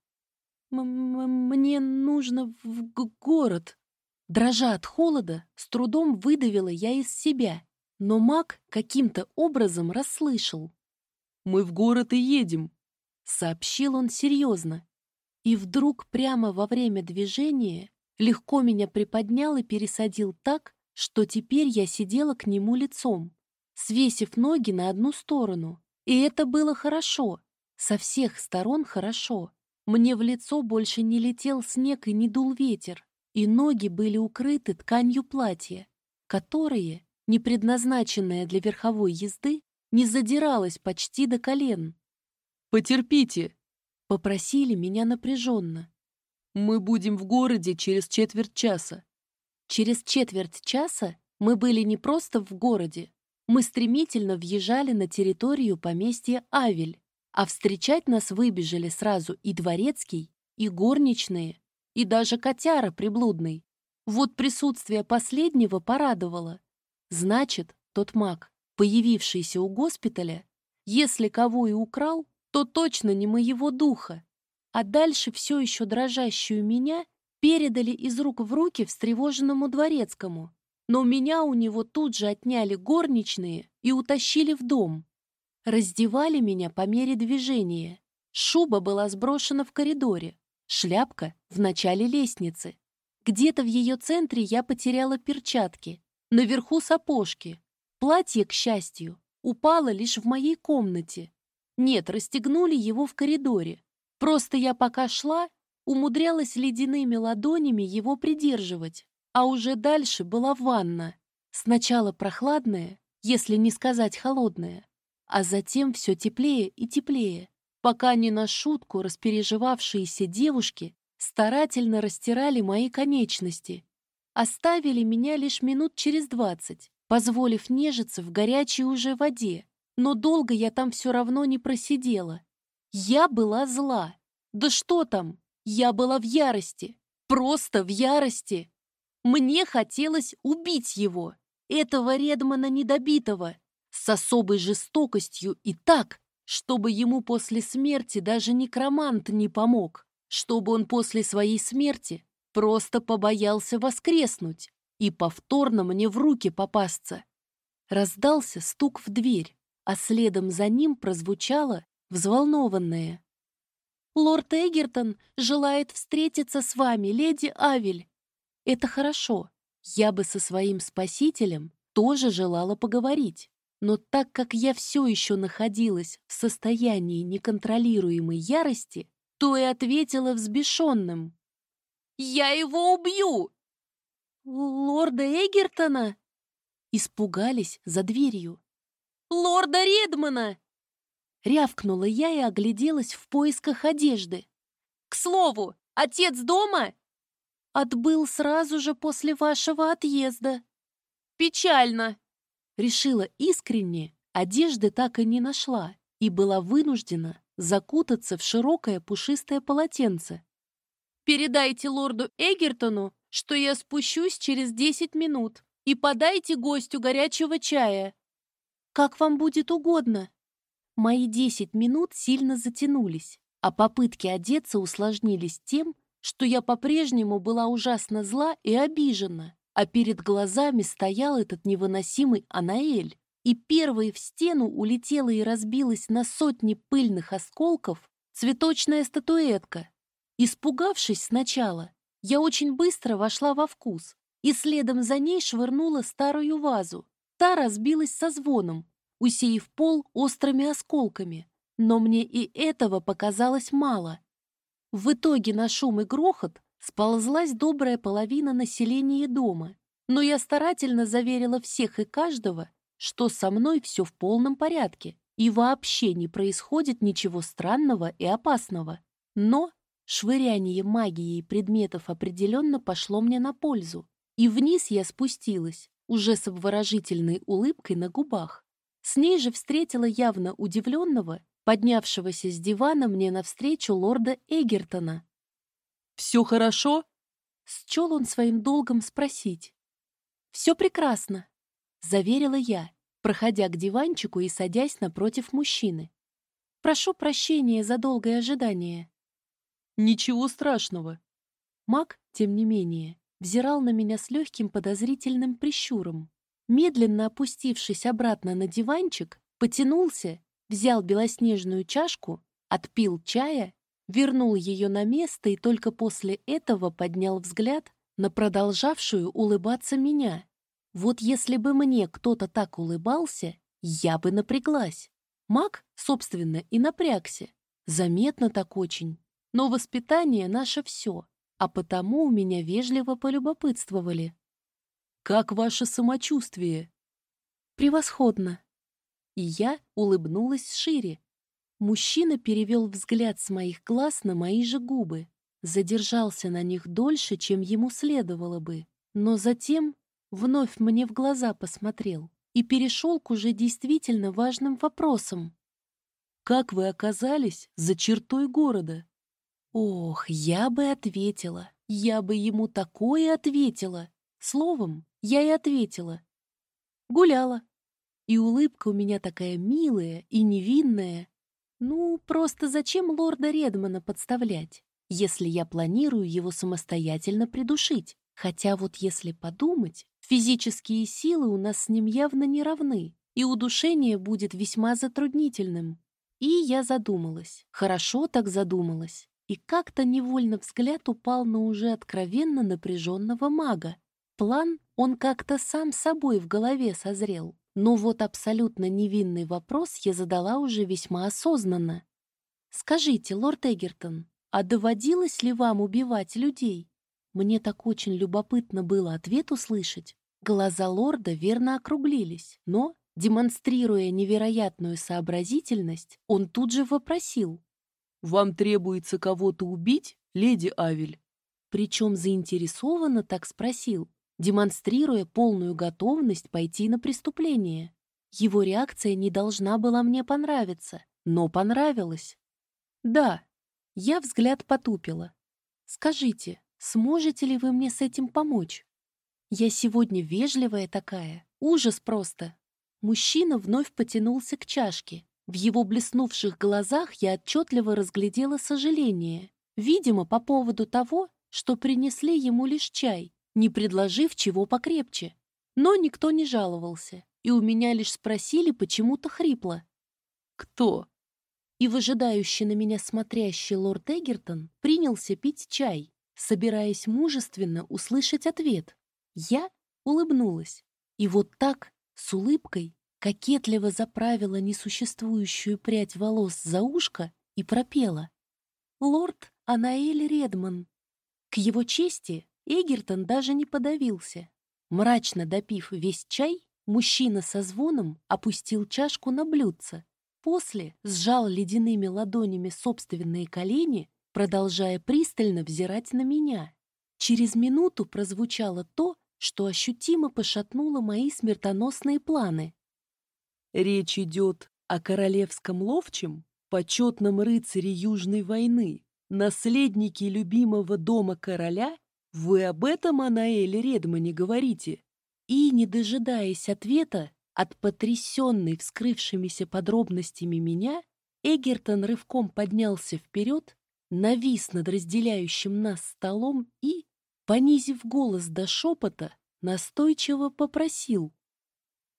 «Мне нужно в город». Дрожа от холода, с трудом выдавила я из себя, но маг каким-то образом расслышал. «Мы в город и едем», — сообщил он серьезно. И вдруг прямо во время движения легко меня приподнял и пересадил так, что теперь я сидела к нему лицом, свесив ноги на одну сторону. И это было хорошо, со всех сторон хорошо. Мне в лицо больше не летел снег и не дул ветер, и ноги были укрыты тканью платья, которое, не предназначенное для верховой езды, не задиралось почти до колен. «Потерпите!» — попросили меня напряженно. Мы будем в городе через четверть часа. Через четверть часа мы были не просто в городе. Мы стремительно въезжали на территорию поместья Авель, а встречать нас выбежали сразу и дворецкий, и горничные, и даже котяра приблудный. Вот присутствие последнего порадовало. Значит, тот маг, появившийся у госпиталя, если кого и украл, то точно не моего духа а дальше все еще дрожащую меня передали из рук в руки встревоженному дворецкому. Но меня у него тут же отняли горничные и утащили в дом. Раздевали меня по мере движения. Шуба была сброшена в коридоре, шляпка — в начале лестницы. Где-то в ее центре я потеряла перчатки, наверху сапожки. Платье, к счастью, упало лишь в моей комнате. Нет, расстегнули его в коридоре. Просто я пока шла, умудрялась ледяными ладонями его придерживать, а уже дальше была ванна. Сначала прохладная, если не сказать холодная, а затем все теплее и теплее, пока не на шутку распереживавшиеся девушки старательно растирали мои конечности. Оставили меня лишь минут через двадцать, позволив нежиться в горячей уже воде, но долго я там все равно не просидела. Я была зла. Да что там? Я была в ярости. Просто в ярости. Мне хотелось убить его, этого Редмана недобитого, с особой жестокостью и так, чтобы ему после смерти даже некромант не помог, чтобы он после своей смерти просто побоялся воскреснуть и повторно мне в руки попасться. Раздался стук в дверь, а следом за ним прозвучало взволнованная. «Лорд Эгертон желает встретиться с вами, леди Авель. Это хорошо. Я бы со своим спасителем тоже желала поговорить. Но так как я все еще находилась в состоянии неконтролируемой ярости, то и ответила взбешенным. «Я его убью!» «Лорда Эгертона?» Испугались за дверью. «Лорда Редмана!» Рявкнула я и огляделась в поисках одежды. «К слову, отец дома?» «Отбыл сразу же после вашего отъезда». «Печально!» Решила искренне, одежды так и не нашла и была вынуждена закутаться в широкое пушистое полотенце. «Передайте лорду Эгертону, что я спущусь через десять минут, и подайте гостю горячего чая». «Как вам будет угодно», Мои десять минут сильно затянулись, а попытки одеться усложнились тем, что я по-прежнему была ужасно зла и обижена, а перед глазами стоял этот невыносимый Анаэль. И первой в стену улетела и разбилась на сотни пыльных осколков цветочная статуэтка. Испугавшись сначала, я очень быстро вошла во вкус и следом за ней швырнула старую вазу. Та разбилась со звоном, усеяв пол острыми осколками, но мне и этого показалось мало. В итоге на шум и грохот сползлась добрая половина населения дома, но я старательно заверила всех и каждого, что со мной все в полном порядке и вообще не происходит ничего странного и опасного. Но швыряние магией предметов определенно пошло мне на пользу, и вниз я спустилась, уже с обворожительной улыбкой на губах. С ней же встретила явно удивленного, поднявшегося с дивана мне навстречу лорда Эгертона. «Все хорошо?» Счел он своим долгом спросить. «Все прекрасно», — заверила я, проходя к диванчику и садясь напротив мужчины. «Прошу прощения за долгое ожидание». «Ничего страшного». Мак, тем не менее, взирал на меня с легким подозрительным прищуром. Медленно опустившись обратно на диванчик, потянулся, взял белоснежную чашку, отпил чая, вернул ее на место и только после этого поднял взгляд на продолжавшую улыбаться меня. Вот если бы мне кто-то так улыбался, я бы напряглась. Маг, собственно, и напрягся. Заметно так очень. Но воспитание — наше все, а потому у меня вежливо полюбопытствовали. «Как ваше самочувствие?» «Превосходно!» И я улыбнулась шире. Мужчина перевел взгляд с моих глаз на мои же губы, задержался на них дольше, чем ему следовало бы, но затем вновь мне в глаза посмотрел и перешел к уже действительно важным вопросам. «Как вы оказались за чертой города?» Ох, я бы ответила, я бы ему такое ответила. Словом, я и ответила. Гуляла. И улыбка у меня такая милая и невинная. Ну, просто зачем лорда Редмана подставлять, если я планирую его самостоятельно придушить? Хотя вот если подумать, физические силы у нас с ним явно не равны, и удушение будет весьма затруднительным. И я задумалась, хорошо так задумалась, и как-то невольно взгляд упал на уже откровенно напряженного мага. План он как-то сам собой в голове созрел. Но вот абсолютно невинный вопрос я задала уже весьма осознанно. «Скажите, лорд Эгертон, а доводилось ли вам убивать людей?» Мне так очень любопытно было ответ услышать. Глаза лорда верно округлились, но, демонстрируя невероятную сообразительность, он тут же вопросил. «Вам требуется кого-то убить, леди Авель?» Причем заинтересованно так спросил, демонстрируя полную готовность пойти на преступление. Его реакция не должна была мне понравиться, но понравилась. «Да», я взгляд потупила. «Скажите, сможете ли вы мне с этим помочь? Я сегодня вежливая такая, ужас просто». Мужчина вновь потянулся к чашке. В его блеснувших глазах я отчетливо разглядела сожаление. Видимо, по поводу того, что принесли ему лишь чай, не предложив чего покрепче. Но никто не жаловался, и у меня лишь спросили почему-то хрипло. «Кто?» И выжидающий на меня смотрящий лорд Эгертон принялся пить чай, собираясь мужественно услышать ответ. Я улыбнулась. И вот так, с улыбкой, кокетливо заправила несуществующую прядь волос за ушко и пропела. «Лорд Анаэль Редман». К его чести Эгертон даже не подавился. Мрачно допив весь чай, мужчина со звоном опустил чашку на блюдце. После сжал ледяными ладонями собственные колени, продолжая пристально взирать на меня. Через минуту прозвучало то, что ощутимо пошатнуло мои смертоносные планы. «Речь идет о королевском ловчем, почетном рыцаре Южной войны, наследнике любимого дома короля «Вы об этом, Анаэль Редмане, говорите?» И, не дожидаясь ответа от потрясенной вскрывшимися подробностями меня, Эгертон рывком поднялся вперед, навис над разделяющим нас столом и, понизив голос до шепота, настойчиво попросил.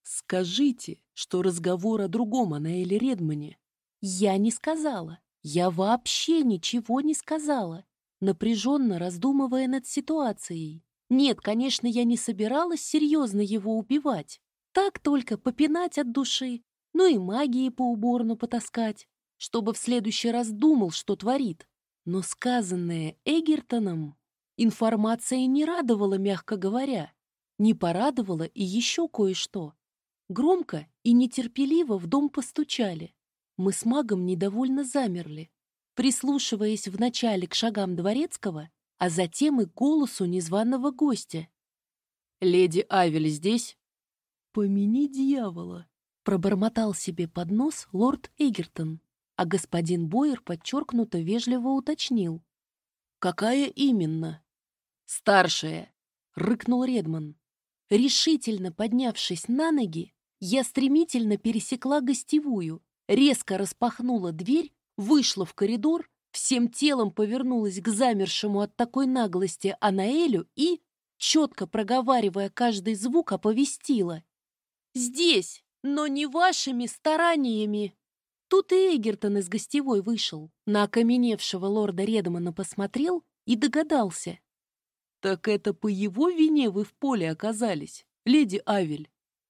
«Скажите, что разговор о другом Анаэле Редмане». «Я не сказала. Я вообще ничего не сказала напряженно раздумывая над ситуацией. Нет, конечно, я не собиралась серьезно его убивать. Так только попинать от души, ну и магии по уборну потаскать, чтобы в следующий раз думал, что творит. Но сказанное Эгертоном информация не радовала, мягко говоря. Не порадовала и еще кое-что. Громко и нетерпеливо в дом постучали. Мы с магом недовольно замерли прислушиваясь вначале к шагам дворецкого, а затем и к голосу незваного гостя. «Леди Авель здесь?» «Помяни дьявола!» — пробормотал себе под нос лорд Эгертон, а господин Бойер подчеркнуто вежливо уточнил. «Какая именно?» «Старшая!» — рыкнул Редман. Решительно поднявшись на ноги, я стремительно пересекла гостевую, резко распахнула дверь, вышла в коридор, всем телом повернулась к замершему от такой наглости Анаэлю и, четко проговаривая каждый звук, оповестила. «Здесь, но не вашими стараниями!» Тут и Эгертон из гостевой вышел, на окаменевшего лорда Редмана посмотрел и догадался. «Так это по его вине вы в поле оказались, леди Авель?»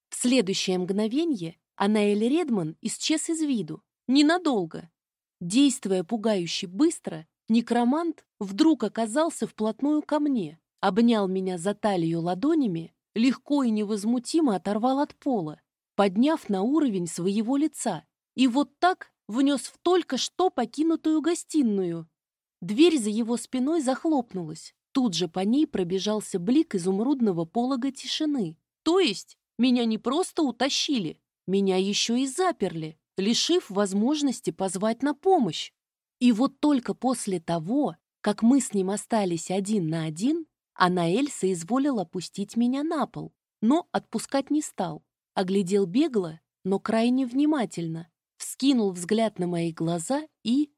В следующее мгновенье Анаэль Редман исчез из виду. Ненадолго. Действуя пугающе быстро, некромант вдруг оказался вплотную ко мне, обнял меня за талию ладонями, легко и невозмутимо оторвал от пола, подняв на уровень своего лица, и вот так внес в только что покинутую гостиную. Дверь за его спиной захлопнулась. Тут же по ней пробежался блик изумрудного полога тишины. То есть меня не просто утащили, меня еще и заперли, лишив возможности позвать на помощь. И вот только после того, как мы с ним остались один на один, Анаэль соизволил опустить меня на пол, но отпускать не стал. Оглядел бегло, но крайне внимательно, вскинул взгляд на мои глаза и...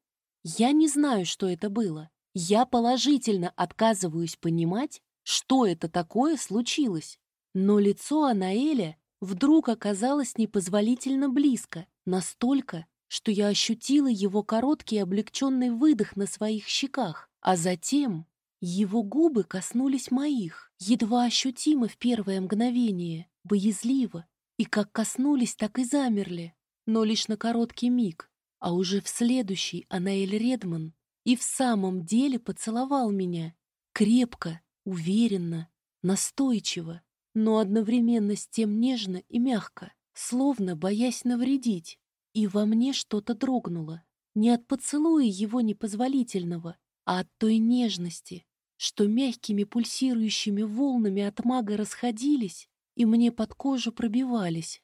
Я не знаю, что это было. Я положительно отказываюсь понимать, что это такое случилось. Но лицо Анаэля вдруг оказалось непозволительно близко, настолько, что я ощутила его короткий облегченный выдох на своих щеках, а затем его губы коснулись моих, едва ощутимо в первое мгновение, боязливо, и как коснулись, так и замерли, но лишь на короткий миг, а уже в следующий Анаэль Редман и в самом деле поцеловал меня. Крепко, уверенно, настойчиво, но одновременно с тем нежно и мягко, словно боясь навредить. И во мне что-то дрогнуло. Не от поцелуя его непозволительного, а от той нежности, что мягкими пульсирующими волнами от мага расходились и мне под кожу пробивались.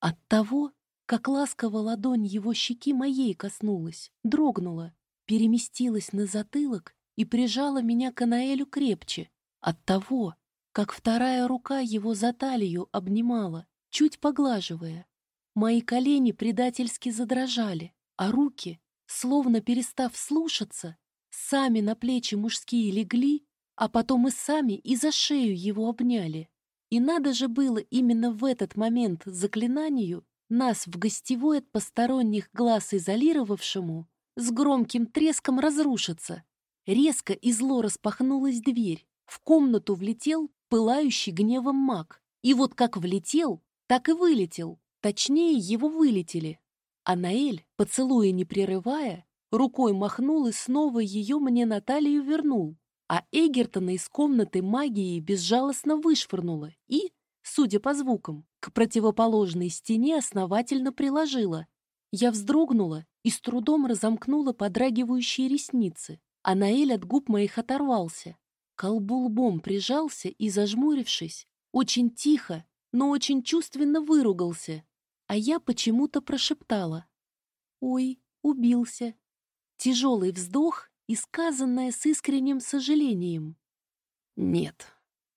От того, как ласково ладонь его щеки моей коснулась, дрогнула, переместилась на затылок и прижала меня к Анаэлю крепче. От того, как вторая рука его за талию обнимала, чуть поглаживая. Мои колени предательски задрожали, а руки, словно перестав слушаться, сами на плечи мужские легли, а потом и сами и за шею его обняли. И надо же было именно в этот момент заклинанию нас в гостевой от посторонних глаз изолировавшему с громким треском разрушиться. Резко и зло распахнулась дверь. В комнату влетел пылающий гневом маг. И вот как влетел, так и вылетел. Точнее, его вылетели. А Наэль, поцелуя не прерывая, рукой махнул и снова ее мне на талию вернул. А Эгертона из комнаты магии безжалостно вышвырнула и, судя по звукам, к противоположной стене основательно приложила. Я вздрогнула и с трудом разомкнула подрагивающие ресницы, а Наэль от губ моих оторвался. Колбу лбом прижался и, зажмурившись, очень тихо, но очень чувственно выругался, а я почему-то прошептала. «Ой, убился». Тяжелый вздох и сказанное с искренним сожалением. «Нет».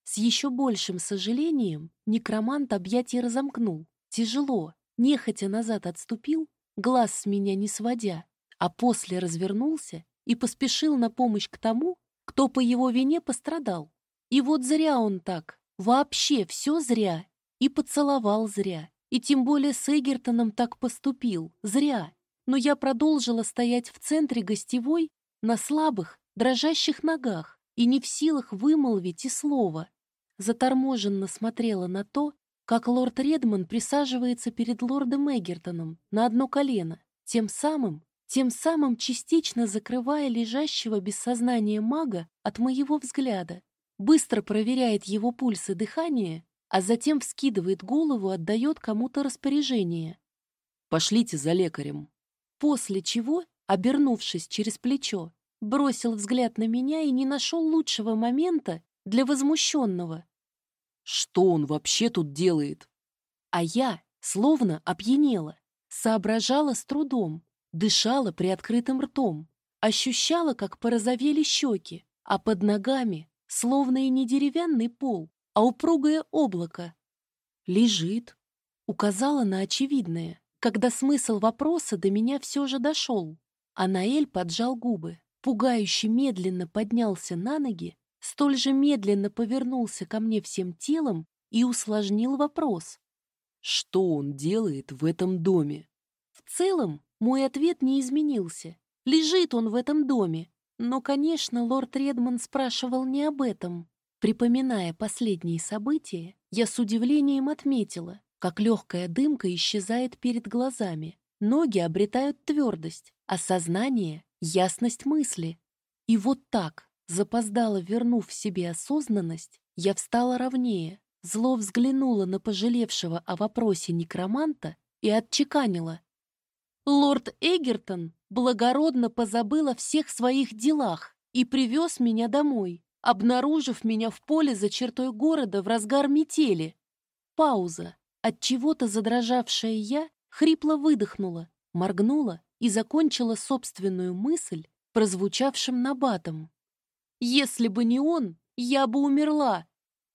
С еще большим сожалением некромант объятия разомкнул. Тяжело, нехотя назад отступил глаз с меня не сводя, а после развернулся и поспешил на помощь к тому, кто по его вине пострадал. И вот зря он так, вообще все зря, и поцеловал зря, и тем более с Эгертоном так поступил, зря. Но я продолжила стоять в центре гостевой на слабых, дрожащих ногах и не в силах вымолвить и слова. Заторможенно смотрела на то, как лорд Редман присаживается перед лордом Эгертоном на одно колено, тем самым, тем самым частично закрывая лежащего без сознания мага от моего взгляда, быстро проверяет его пульс и дыхание, а затем вскидывает голову, отдает кому-то распоряжение. «Пошлите за лекарем». После чего, обернувшись через плечо, бросил взгляд на меня и не нашел лучшего момента для возмущенного. Что он вообще тут делает? А я, словно опьянела, соображала с трудом, дышала приоткрытым ртом, ощущала, как порозовели щеки, а под ногами словно и не деревянный пол, а упругое облако. «Лежит», — указала на очевидное, когда смысл вопроса до меня все же дошел. А Наэль поджал губы, пугающе медленно поднялся на ноги, столь же медленно повернулся ко мне всем телом и усложнил вопрос. «Что он делает в этом доме?» В целом, мой ответ не изменился. Лежит он в этом доме. Но, конечно, лорд Редман спрашивал не об этом. Припоминая последние события, я с удивлением отметила, как легкая дымка исчезает перед глазами. Ноги обретают твердость, а сознание — ясность мысли. И вот так, запоздало вернув себе осознанность, я встала ровнее, зло взглянула на пожалевшего о вопросе некроманта и отчеканила. Лорд Эгертон благородно позабыл о всех своих делах и привез меня домой, обнаружив меня в поле за чертой города в разгар метели. Пауза. От чего-то задрожавшая я хрипло выдохнула, моргнула и закончила собственную мысль прозвучавшим набатом. «Если бы не он, я бы умерла!»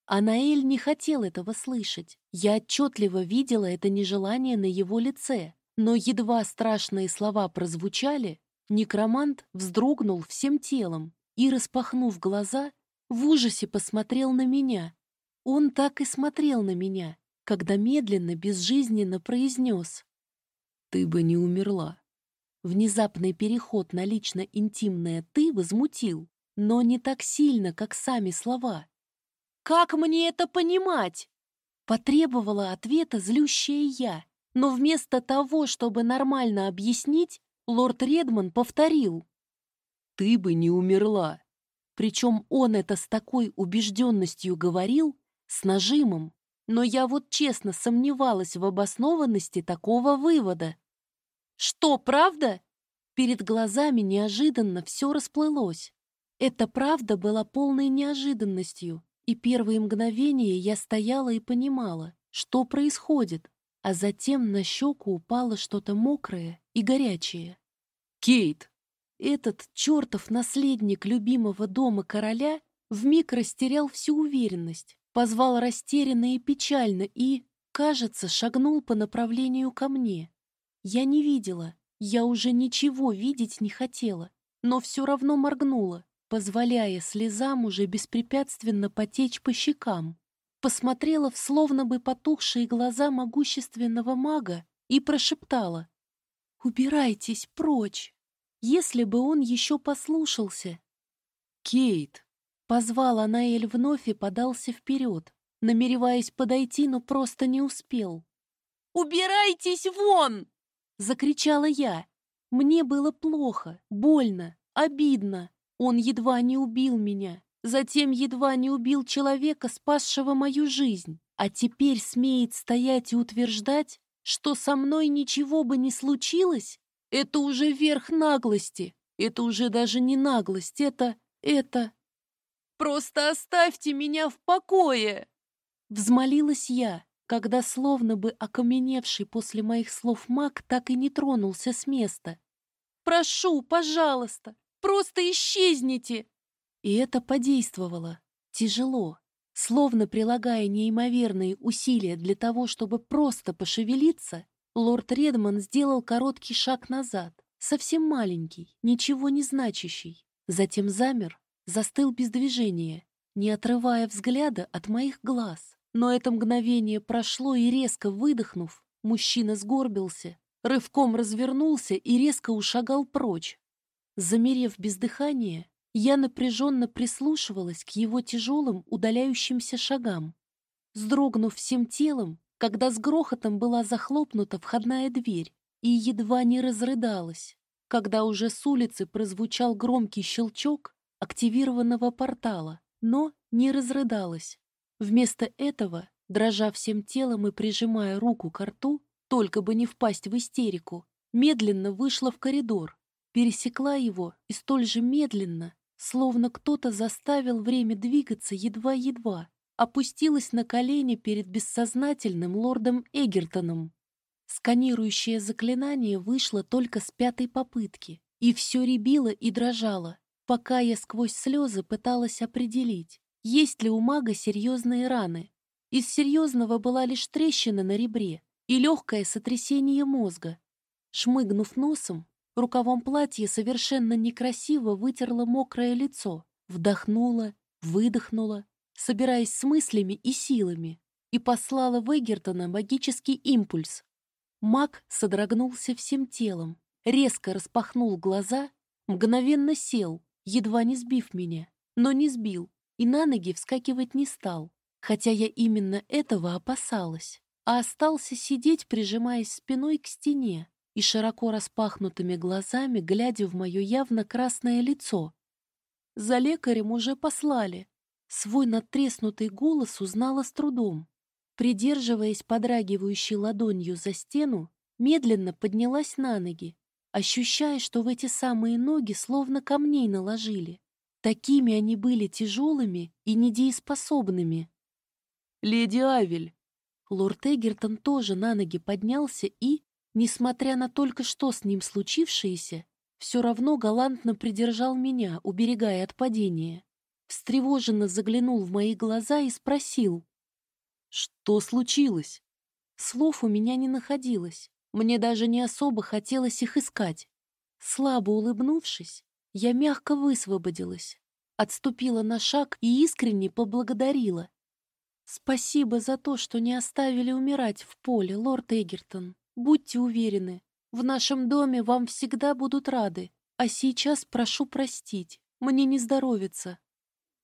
Анаэль не хотел этого слышать. Я отчетливо видела это нежелание на его лице. Но едва страшные слова прозвучали, некромант вздрогнул всем телом и, распахнув глаза, в ужасе посмотрел на меня. Он так и смотрел на меня, когда медленно, безжизненно произнес. «Ты бы не умерла». Внезапный переход на лично-интимное «ты» возмутил, но не так сильно, как сами слова. «Как мне это понимать?» Потребовала ответа злющая я, но вместо того, чтобы нормально объяснить, лорд Редман повторил. «Ты бы не умерла». Причем он это с такой убежденностью говорил, с нажимом. Но я вот честно сомневалась в обоснованности такого вывода. «Что, правда?» Перед глазами неожиданно все расплылось. Эта правда была полной неожиданностью, и первые мгновения я стояла и понимала, что происходит а затем на щеку упало что-то мокрое и горячее. «Кейт!» Этот чертов наследник любимого дома короля вмиг растерял всю уверенность, позвал растерянно и печально и, кажется, шагнул по направлению ко мне. Я не видела, я уже ничего видеть не хотела, но все равно моргнула, позволяя слезам уже беспрепятственно потечь по щекам посмотрела в словно бы потухшие глаза могущественного мага и прошептала «Убирайтесь прочь!» Если бы он еще послушался. «Кейт!» — позвал Анаэль вновь и подался вперед, намереваясь подойти, но просто не успел. «Убирайтесь вон!» — закричала я. Мне было плохо, больно, обидно. Он едва не убил меня, Затем едва не убил человека, спасшего мою жизнь, а теперь смеет стоять и утверждать, что со мной ничего бы не случилось? Это уже верх наглости. Это уже даже не наглость, это... это... «Просто оставьте меня в покое!» Взмолилась я, когда словно бы окаменевший после моих слов маг так и не тронулся с места. «Прошу, пожалуйста, просто исчезните!» И это подействовало. Тяжело. Словно прилагая неимоверные усилия для того, чтобы просто пошевелиться, лорд Редман сделал короткий шаг назад, совсем маленький, ничего не значащий. Затем замер, застыл без движения, не отрывая взгляда от моих глаз. Но это мгновение прошло, и резко выдохнув, мужчина сгорбился, рывком развернулся и резко ушагал прочь. Замерев без дыхания, я напряженно прислушивалась к его тяжелым удаляющимся шагам, вздрогнув всем телом, когда с грохотом была захлопнута входная дверь, и едва не разрыдалась, когда уже с улицы прозвучал громкий щелчок активированного портала, но не разрыдалась. Вместо этого, дрожа всем телом и прижимая руку к рту, только бы не впасть в истерику, медленно вышла в коридор, пересекла его и столь же медленно Словно кто-то заставил время двигаться едва-едва, опустилась на колени перед бессознательным лордом Эгертоном. Сканирующее заклинание вышло только с пятой попытки, и все ребило и дрожало, пока я сквозь слезы пыталась определить, есть ли у мага серьезные раны. Из серьезного была лишь трещина на ребре и легкое сотрясение мозга. Шмыгнув носом, рукавом платья совершенно некрасиво вытерла мокрое лицо, вдохнула, выдохнула, собираясь с мыслями и силами, и послала в Эгертона магический импульс. Маг содрогнулся всем телом, резко распахнул глаза, мгновенно сел, едва не сбив меня, но не сбил, и на ноги вскакивать не стал, хотя я именно этого опасалась, а остался сидеть, прижимаясь спиной к стене и широко распахнутыми глазами, глядя в мое явно красное лицо. За лекарем уже послали. Свой надтреснутый голос узнала с трудом. Придерживаясь подрагивающей ладонью за стену, медленно поднялась на ноги, ощущая, что в эти самые ноги словно камней наложили. Такими они были тяжелыми и недееспособными. «Леди Авель!» Лорд Эгертон тоже на ноги поднялся и, несмотря на только что с ним случившееся, все равно галантно придержал меня, уберегая от падения. Встревоженно заглянул в мои глаза и спросил. «Что случилось?» Слов у меня не находилось. Мне даже не особо хотелось их искать. Слабо улыбнувшись, я мягко высвободилась, отступила на шаг и искренне поблагодарила. «Спасибо за то, что не оставили умирать в поле, лорд Эгертон. Будьте уверены, в нашем доме вам всегда будут рады, а сейчас прошу простить, мне не здоровится».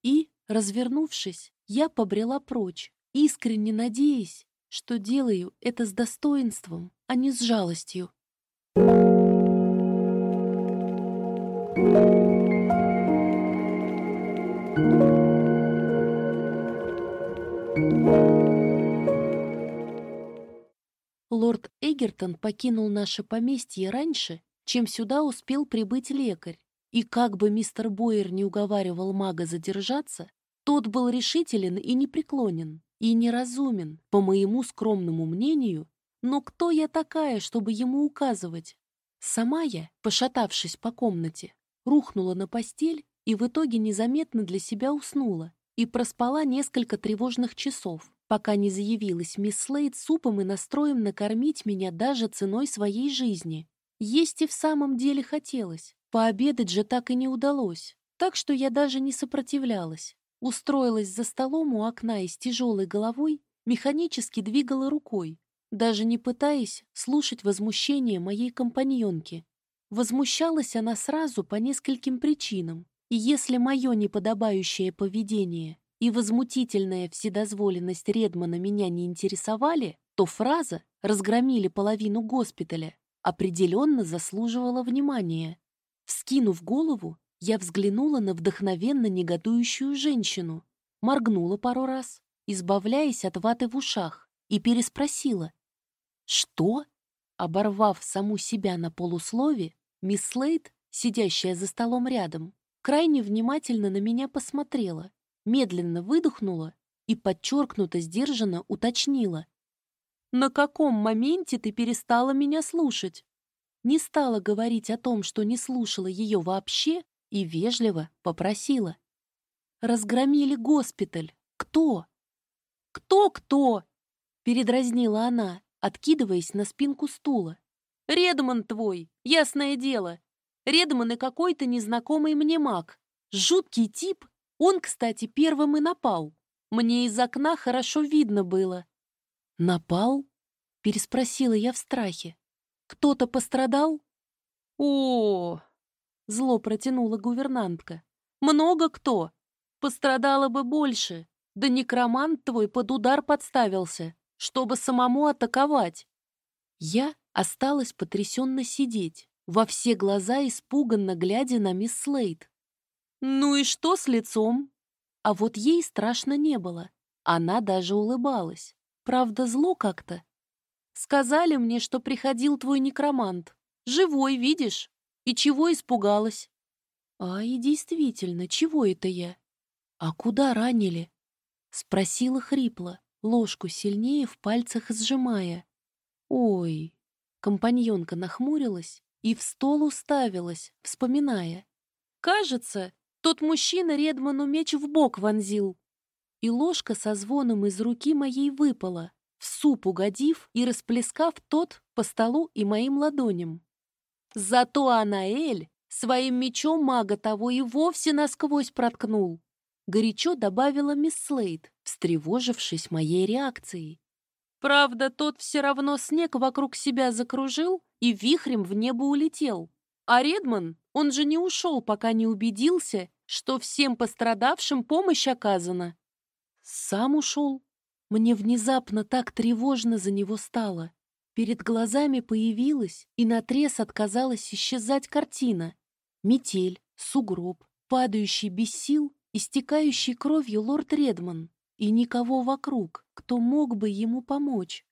И, развернувшись, я побрела прочь, искренне надеясь, что делаю это с достоинством, а не с жалостью. Лорд Эгертон покинул наше поместье раньше, чем сюда успел прибыть лекарь. И как бы мистер Бойер не уговаривал мага задержаться, тот был решителен и непреклонен и неразумен, по моему скромному мнению, но кто я такая, чтобы ему указывать? Сама я, пошатавшись по комнате, рухнула на постель и в итоге незаметно для себя уснула и проспала несколько тревожных часов, пока не заявилась мисс Слейд супом и настроем накормить меня даже ценой своей жизни. Есть и в самом деле хотелось, пообедать же так и не удалось, так что я даже не сопротивлялась. Устроилась за столом у окна и с тяжелой головой механически двигала рукой, даже не пытаясь слушать возмущение моей компаньонки. Возмущалась она сразу по нескольким причинам, и если мое неподобающее поведение и возмутительная вседозволенность Редмана меня не интересовали, то фраза «разгромили половину госпиталя» определенно заслуживала внимания. Вскинув голову, я взглянула на вдохновенно негодующую женщину, моргнула пару раз, избавляясь от ваты в ушах, и переспросила. «Что?» Оборвав саму себя на полуслове, мисс Слейд, сидящая за столом рядом, крайне внимательно на меня посмотрела, медленно выдохнула и подчеркнуто сдержанно уточнила. «На каком моменте ты перестала меня слушать?» Не стала говорить о том, что не слушала ее вообще, и вежливо попросила. «Разгромили госпиталь. Кто?» «Кто-кто?» — передразнила она, откидываясь на спинку стула. «Редман твой, ясное дело. Редман и какой-то незнакомый мне маг. Жуткий тип. Он, кстати, первым и напал. Мне из окна хорошо видно было». «Напал?» — переспросила я в страхе. «Кто-то пострадал?» «О, Зло протянула гувернантка. «Много кто. Пострадало бы больше. Да некромант твой под удар подставился, чтобы самому атаковать». Я осталась потрясенно сидеть, во все глаза испуганно глядя на мисс Слейд. «Ну и что с лицом?» А вот ей страшно не было. Она даже улыбалась. Правда, зло как-то. «Сказали мне, что приходил твой некромант. Живой, видишь? И чего испугалась? А и действительно, чего это я? А куда ранили? Спросила хрипло, ложку сильнее в пальцах сжимая. Ой, компаньонка нахмурилась и в стол уставилась, вспоминая. Кажется, тот мужчина Редману меч в бок вонзил. и ложка со звоном из руки моей выпала, в суп угодив и расплескав тот по столу и моим ладоням. Зато Анаэль своим мечом мага того и вовсе насквозь проткнул. Горячо добавила мисс Слейд, встревожившись моей реакцией. Правда, тот все равно снег вокруг себя закружил и вихрем в небо улетел. А Редман, он же не ушел, пока не убедился, что всем пострадавшим помощь оказана. Сам ушел. Мне внезапно так тревожно за него стало. Перед глазами появилась и наотрез отказалась исчезать картина. Метель, сугроб, падающий без сил, истекающий кровью лорд Редман. И никого вокруг, кто мог бы ему помочь.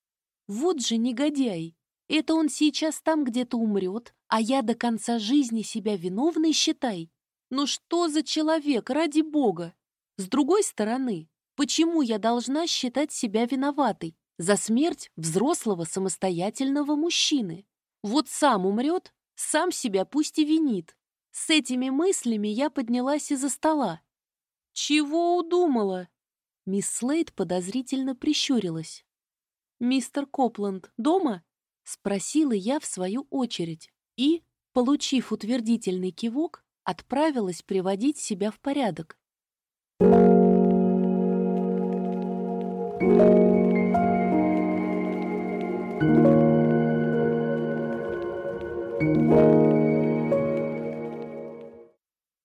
Вот же негодяй! Это он сейчас там где-то умрет, а я до конца жизни себя виновной считай. Ну что за человек, ради бога? С другой стороны, почему я должна считать себя виноватой? за смерть взрослого самостоятельного мужчины. Вот сам умрет, сам себя пусть и винит. С этими мыслями я поднялась из-за стола. «Чего удумала?» Мисс Слейд подозрительно прищурилась. «Мистер Копланд дома?» — спросила я в свою очередь и, получив утвердительный кивок, отправилась приводить себя в порядок.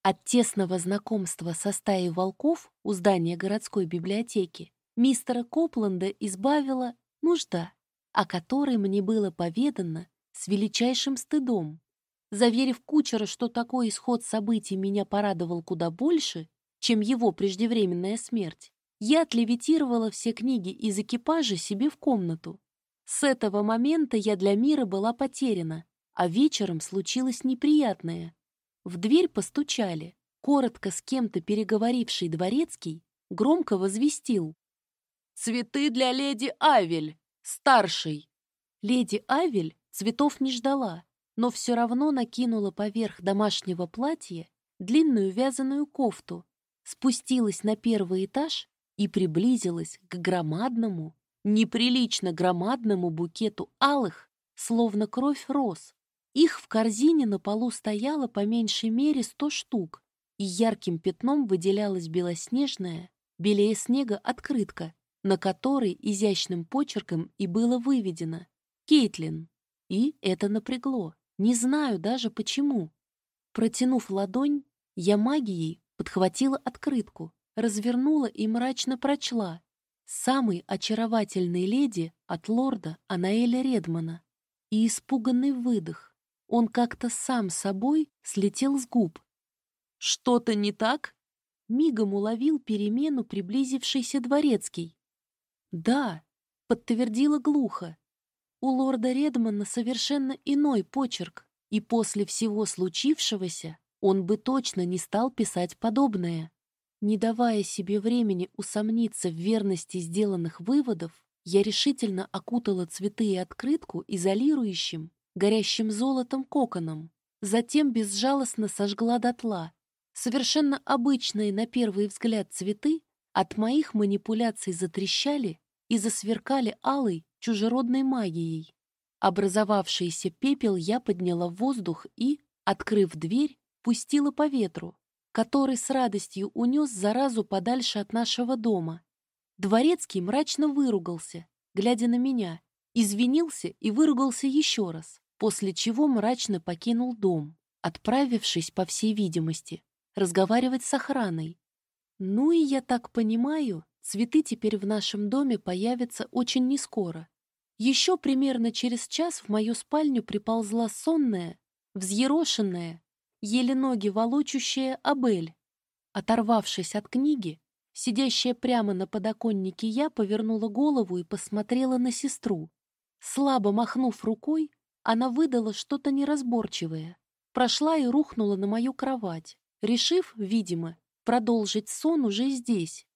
От тесного знакомства со стаей волков у здания городской библиотеки мистера Копланда избавила нужда, о которой мне было поведано с величайшим стыдом. Заверив кучера, что такой исход событий меня порадовал куда больше, чем его преждевременная смерть, я отлевитировала все книги из экипажа себе в комнату. С этого момента я для мира была потеряна, а вечером случилось неприятное. В дверь постучали. Коротко с кем-то переговоривший дворецкий громко возвестил. «Цветы для леди Авель, старшей!» Леди Авель цветов не ждала, но все равно накинула поверх домашнего платья длинную вязаную кофту, спустилась на первый этаж и приблизилась к громадному, неприлично громадному букету алых, словно кровь роз, их в корзине на полу стояло по меньшей мере сто штук, и ярким пятном выделялась белоснежная, белее снега открытка, на которой изящным почерком и было выведено «Кейтлин». И это напрягло. Не знаю даже почему. Протянув ладонь, я магией подхватила открытку, развернула и мрачно прочла «Самый очаровательный леди от лорда Анаэля Редмана» и испуганный выдох. Он как-то сам собой слетел с губ. «Что-то не так?» Мигом уловил перемену приблизившийся дворецкий. «Да», — подтвердила глухо. «У лорда Редмана совершенно иной почерк, и после всего случившегося он бы точно не стал писать подобное». Не давая себе времени усомниться в верности сделанных выводов, я решительно окутала цветы и открытку изолирующим, горящим золотом коконом, затем безжалостно сожгла дотла. Совершенно обычные на первый взгляд цветы от моих манипуляций затрещали и засверкали алой чужеродной магией. Образовавшийся пепел я подняла в воздух и, открыв дверь, пустила по ветру, который с радостью унес заразу подальше от нашего дома. Дворецкий мрачно выругался, глядя на меня, извинился и выругался еще раз после чего мрачно покинул дом, отправившись, по всей видимости, разговаривать с охраной. Ну и я так понимаю, цветы теперь в нашем доме появятся очень нескоро. Еще примерно через час в мою спальню приползла сонная, взъерошенная, еле ноги волочущая Абель. Оторвавшись от книги, сидящая прямо на подоконнике я повернула голову и посмотрела на сестру. Слабо махнув рукой, она выдала что-то неразборчивое, прошла и рухнула на мою кровать, решив, видимо, продолжить сон уже здесь.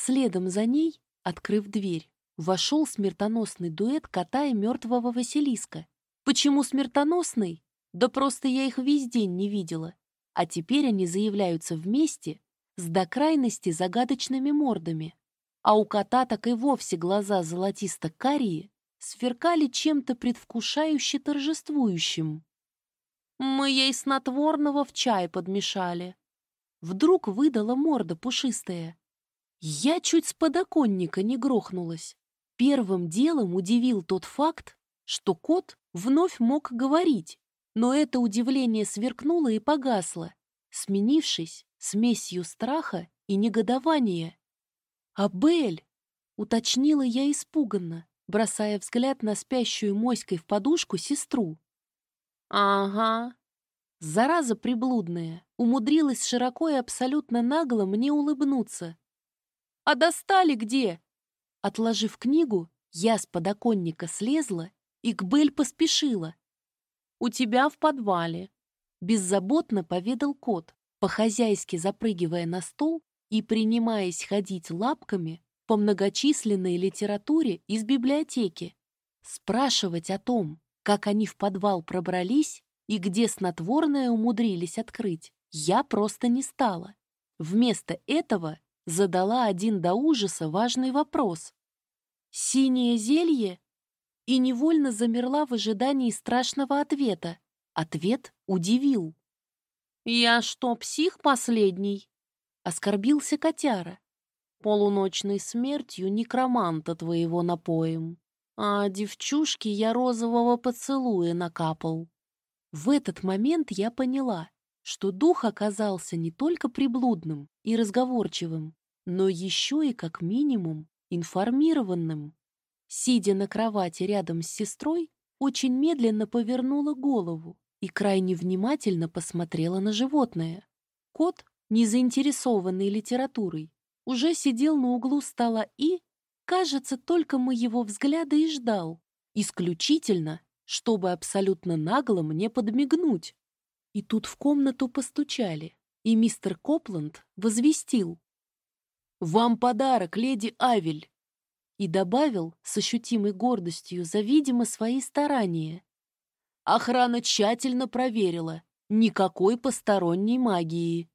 Следом за ней, открыв дверь, вошел смертоносный дуэт кота и мертвого Василиска. Почему смертоносный? Да просто я их весь день не видела. А теперь они заявляются вместе, с до крайности загадочными мордами, а у кота так и вовсе глаза золотисто-карие сверкали чем-то предвкушающе торжествующим. Мы ей снотворного в чай подмешали. Вдруг выдала морда пушистая. Я чуть с подоконника не грохнулась. Первым делом удивил тот факт, что кот вновь мог говорить, но это удивление сверкнуло и погасло, сменившись смесью страха и негодования. «Абель!» — уточнила я испуганно, бросая взгляд на спящую моськой в подушку сестру. «Ага». Зараза приблудная умудрилась широко и абсолютно нагло мне улыбнуться. «А достали где?» Отложив книгу, я с подоконника слезла и к Бель поспешила. «У тебя в подвале», — беззаботно поведал кот, по-хозяйски запрыгивая на стол и принимаясь ходить лапками по многочисленной литературе из библиотеки. Спрашивать о том, как они в подвал пробрались и где снотворное умудрились открыть, я просто не стала. Вместо этого задала один до ужаса важный вопрос. «Синее зелье?» И невольно замерла в ожидании страшного ответа. Ответ удивил. «Я что, псих последний?» Оскорбился котяра. «Полуночной смертью некроманта твоего напоем» а девчушке я розового поцелуя накапал. В этот момент я поняла, что дух оказался не только приблудным и разговорчивым, но еще и, как минимум, информированным. Сидя на кровати рядом с сестрой, очень медленно повернула голову и крайне внимательно посмотрела на животное. Кот, не заинтересованный литературой, уже сидел на углу стола и, Кажется, только моего взгляда и ждал. Исключительно, чтобы абсолютно нагло мне подмигнуть. И тут в комнату постучали, и мистер Копланд возвестил. «Вам подарок, леди Авель!» И добавил с ощутимой гордостью за, видимо, свои старания. Охрана тщательно проверила. Никакой посторонней магии.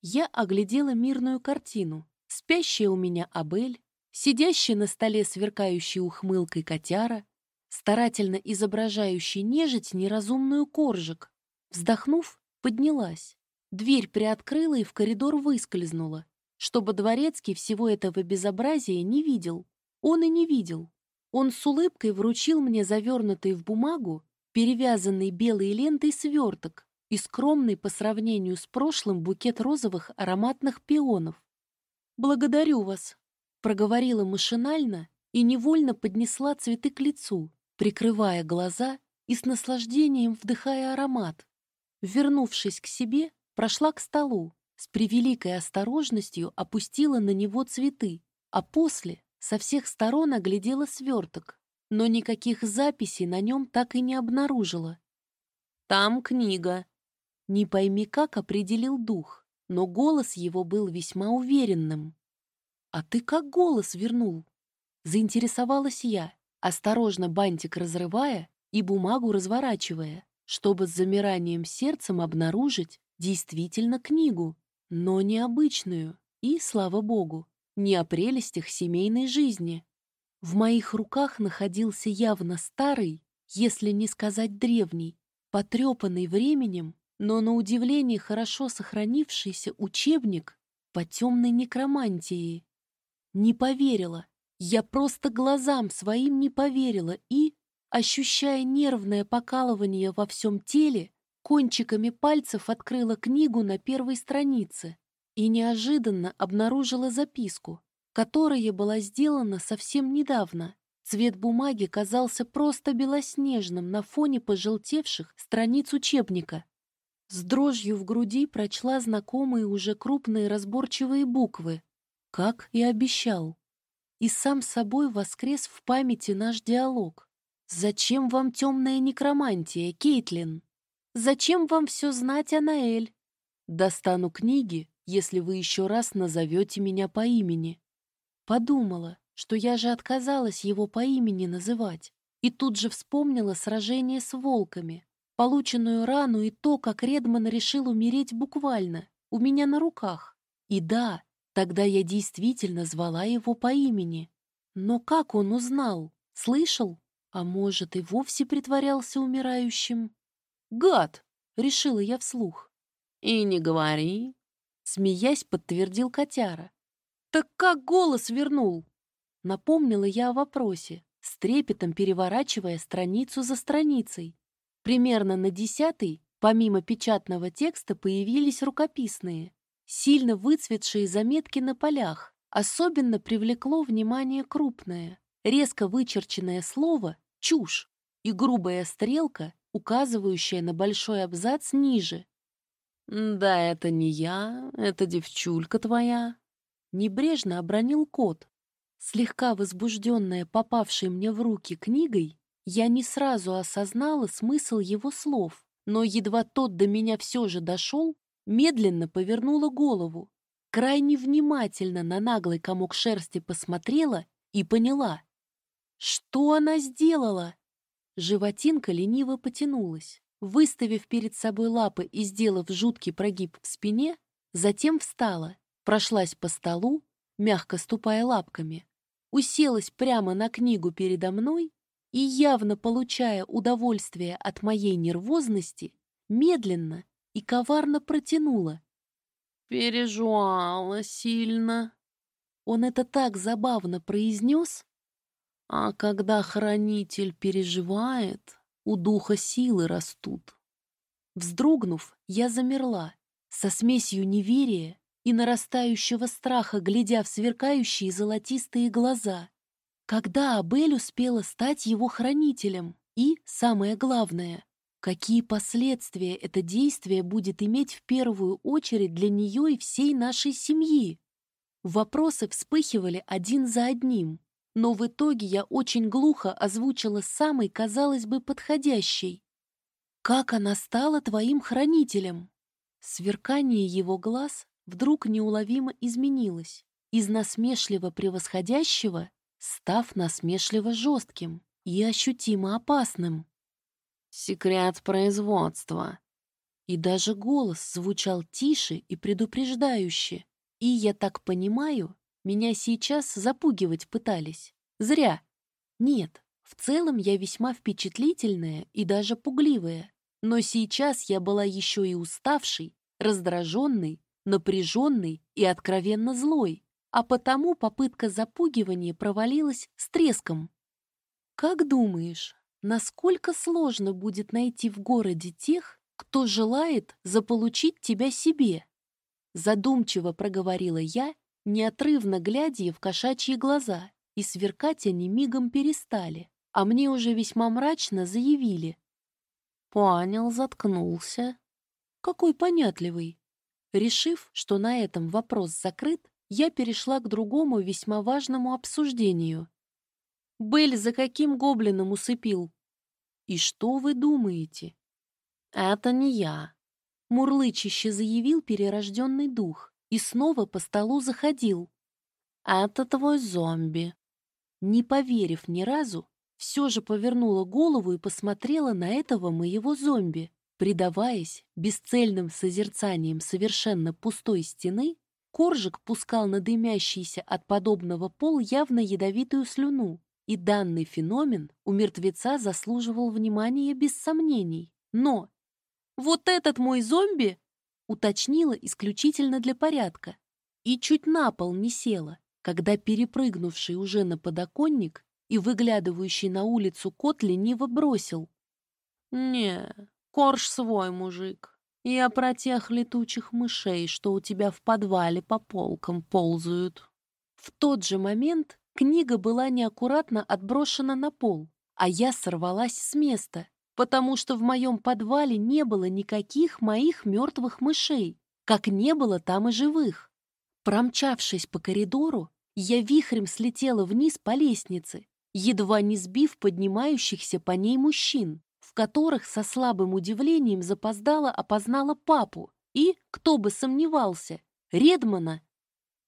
Я оглядела мирную картину. Спящая у меня Абель, Сидящий на столе сверкающий ухмылкой котяра, старательно изображающий нежить неразумную коржик. Вздохнув, поднялась. Дверь приоткрыла и в коридор выскользнула, чтобы дворецкий всего этого безобразия не видел. Он и не видел. Он с улыбкой вручил мне завернутый в бумагу, перевязанный белой лентой сверток и скромный по сравнению с прошлым букет розовых ароматных пионов. «Благодарю вас», Проговорила машинально и невольно поднесла цветы к лицу, прикрывая глаза и с наслаждением вдыхая аромат. Вернувшись к себе, прошла к столу, с превеликой осторожностью опустила на него цветы, а после со всех сторон оглядела сверток, но никаких записей на нем так и не обнаружила. «Там книга». Не пойми, как определил дух, но голос его был весьма уверенным. «А ты как голос вернул?» Заинтересовалась я, осторожно бантик разрывая и бумагу разворачивая, чтобы с замиранием сердцем обнаружить действительно книгу, но необычную и, слава богу, не о прелестях семейной жизни. В моих руках находился явно старый, если не сказать древний, потрепанный временем, но на удивление хорошо сохранившийся учебник по темной некромантии. Не поверила. Я просто глазам своим не поверила и, ощущая нервное покалывание во всем теле, кончиками пальцев открыла книгу на первой странице и неожиданно обнаружила записку, которая была сделана совсем недавно. Цвет бумаги казался просто белоснежным на фоне пожелтевших страниц учебника. С дрожью в груди прочла знакомые уже крупные разборчивые буквы как и обещал. И сам собой воскрес в памяти наш диалог. «Зачем вам темная некромантия, Кейтлин? Зачем вам все знать, Анаэль? Достану книги, если вы еще раз назовете меня по имени». Подумала, что я же отказалась его по имени называть, и тут же вспомнила сражение с волками, полученную рану и то, как Редман решил умереть буквально, у меня на руках. И да, тогда я действительно звала его по имени. Но как он узнал? Слышал? А может, и вовсе притворялся умирающим? «Гад!» — решила я вслух. «И не говори!» — смеясь, подтвердил котяра. «Так как голос вернул?» Напомнила я о вопросе, с трепетом переворачивая страницу за страницей. Примерно на десятой, помимо печатного текста, появились рукописные, сильно выцветшие заметки на полях. Особенно привлекло внимание крупное, резко вычерченное слово «чушь» и грубая стрелка, указывающая на большой абзац ниже. «Да это не я, это девчулька твоя», — небрежно обронил кот. Слегка возбужденная попавшей мне в руки книгой, я не сразу осознала смысл его слов, но едва тот до меня все же дошел, медленно повернула голову, крайне внимательно на наглый комок шерсти посмотрела и поняла. Что она сделала? Животинка лениво потянулась, выставив перед собой лапы и сделав жуткий прогиб в спине, затем встала, прошлась по столу, мягко ступая лапками, уселась прямо на книгу передо мной и, явно получая удовольствие от моей нервозности, медленно и коварно протянула. «Переживала сильно». Он это так забавно произнес. А когда хранитель переживает, у духа силы растут. Вздрогнув, я замерла, со смесью неверия и нарастающего страха, глядя в сверкающие золотистые глаза. Когда Абель успела стать его хранителем? И, самое главное, какие последствия это действие будет иметь в первую очередь для нее и всей нашей семьи? Вопросы вспыхивали один за одним, но в итоге я очень глухо озвучила самый, казалось бы, подходящий. «Как она стала твоим хранителем?» Сверкание его глаз вдруг неуловимо изменилось. Из насмешливо превосходящего став насмешливо жестким и ощутимо опасным. «Секрет производства». И даже голос звучал тише и предупреждающе. И, я так понимаю, меня сейчас запугивать пытались. Зря. Нет, в целом я весьма впечатлительная и даже пугливая. Но сейчас я была еще и уставшей, раздраженной, напряженной и откровенно злой а потому попытка запугивания провалилась с треском. Как думаешь, насколько сложно будет найти в городе тех, кто желает заполучить тебя себе? Задумчиво проговорила я, неотрывно глядя в кошачьи глаза, и сверкать они мигом перестали, а мне уже весьма мрачно заявили. Понял, заткнулся. Какой понятливый. Решив, что на этом вопрос закрыт, я перешла к другому весьма важному обсуждению. Белль за каким гоблином усыпил? И что вы думаете? Это не я. Мурлычище заявил перерожденный дух и снова по столу заходил. Это твой зомби. Не поверив ни разу, все же повернула голову и посмотрела на этого моего зомби, предаваясь бесцельным созерцанием совершенно пустой стены, Коржик пускал на дымящийся от подобного пол явно ядовитую слюну, и данный феномен у мертвеца заслуживал внимания без сомнений. Но «Вот этот мой зомби!» Уточнила исключительно для порядка и чуть на пол не села, когда перепрыгнувший уже на подоконник и выглядывающий на улицу кот лениво бросил. «Не, Корж свой мужик. Я про тех летучих мышей, что у тебя в подвале по полкам ползают. В тот же момент книга была неаккуратно отброшена на пол, а я сорвалась с места, потому что в моем подвале не было никаких моих мертвых мышей, как не было там и живых. Промчавшись по коридору, я вихрем слетела вниз по лестнице, едва не сбив поднимающихся по ней мужчин в которых со слабым удивлением запоздала опознала папу и, кто бы сомневался, Редмана.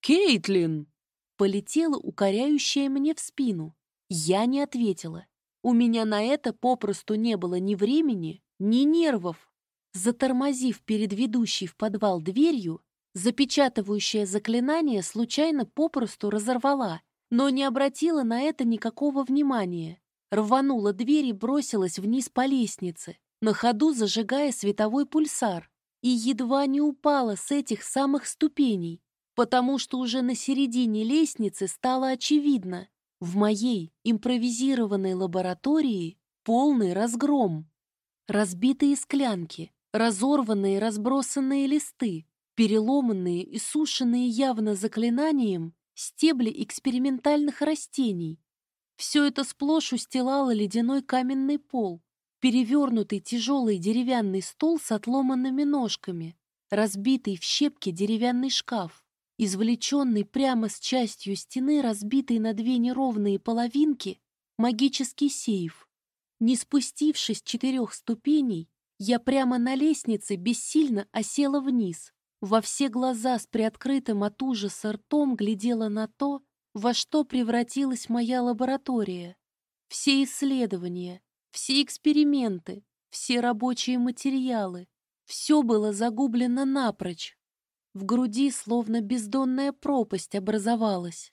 «Кейтлин!» Полетела укоряющая мне в спину. Я не ответила. У меня на это попросту не было ни времени, ни нервов. Затормозив перед ведущей в подвал дверью, Запечатывающее заклинание случайно попросту разорвала, но не обратила на это никакого внимания. Рванула дверь и бросилась вниз по лестнице, на ходу зажигая световой пульсар, и едва не упала с этих самых ступеней, потому что уже на середине лестницы стало очевидно, в моей импровизированной лаборатории полный разгром. Разбитые склянки, разорванные разбросанные листы, переломанные и сушеные явно заклинанием стебли экспериментальных растений. Все это сплошь устилало ледяной каменный пол, перевернутый тяжелый деревянный стол с отломанными ножками, разбитый в щепки деревянный шкаф, извлеченный прямо с частью стены, разбитый на две неровные половинки, магический сейф. Не спустившись четырех ступеней, я прямо на лестнице бессильно осела вниз, во все глаза с приоткрытым от ужаса ртом глядела на то, во что превратилась моя лаборатория. Все исследования, все эксперименты, все рабочие материалы, все было загублено напрочь. В груди словно бездонная пропасть образовалась.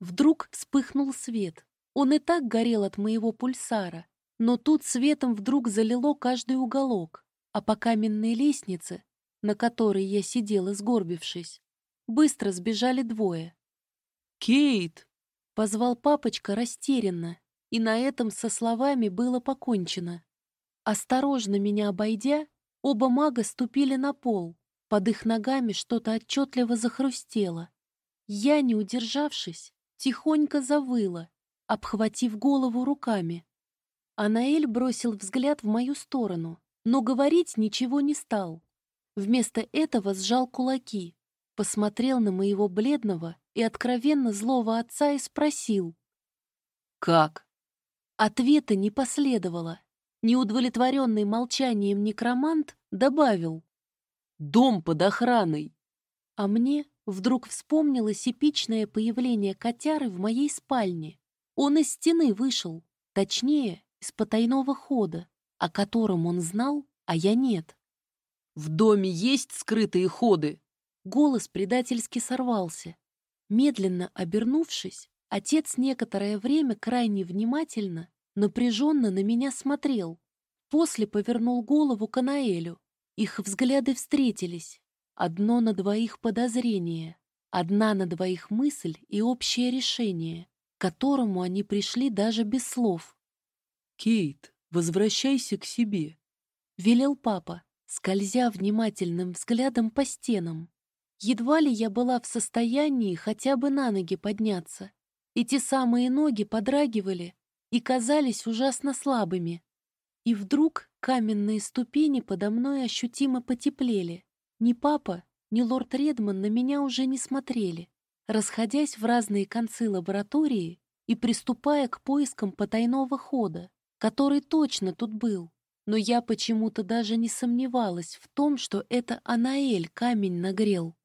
Вдруг вспыхнул свет. Он и так горел от моего пульсара, но тут светом вдруг залило каждый уголок, а по каменной лестнице на которой я сидела, сгорбившись. Быстро сбежали двое. «Кейт!» — позвал папочка растерянно, и на этом со словами было покончено. Осторожно меня обойдя, оба мага ступили на пол. Под их ногами что-то отчетливо захрустело. Я, не удержавшись, тихонько завыла, обхватив голову руками. Анаэль бросил взгляд в мою сторону, но говорить ничего не стал. Вместо этого сжал кулаки, посмотрел на моего бледного и откровенно злого отца и спросил. «Как?» Ответа не последовало. Неудовлетворенный молчанием некромант добавил. «Дом под охраной!» А мне вдруг вспомнилось эпичное появление котяры в моей спальне. Он из стены вышел, точнее, из потайного хода, о котором он знал, а я нет. В доме есть скрытые ходы?» Голос предательски сорвался. Медленно обернувшись, отец некоторое время крайне внимательно, напряженно на меня смотрел. После повернул голову к Анаэлю. Их взгляды встретились. Одно на двоих подозрение, одна на двоих мысль и общее решение, к которому они пришли даже без слов. «Кейт, возвращайся к себе», — велел папа скользя внимательным взглядом по стенам. Едва ли я была в состоянии хотя бы на ноги подняться. Эти самые ноги подрагивали и казались ужасно слабыми. И вдруг каменные ступени подо мной ощутимо потеплели. Ни папа, ни лорд Редман на меня уже не смотрели, расходясь в разные концы лаборатории и приступая к поискам потайного хода, который точно тут был но я почему-то даже не сомневалась в том, что это Анаэль камень нагрел.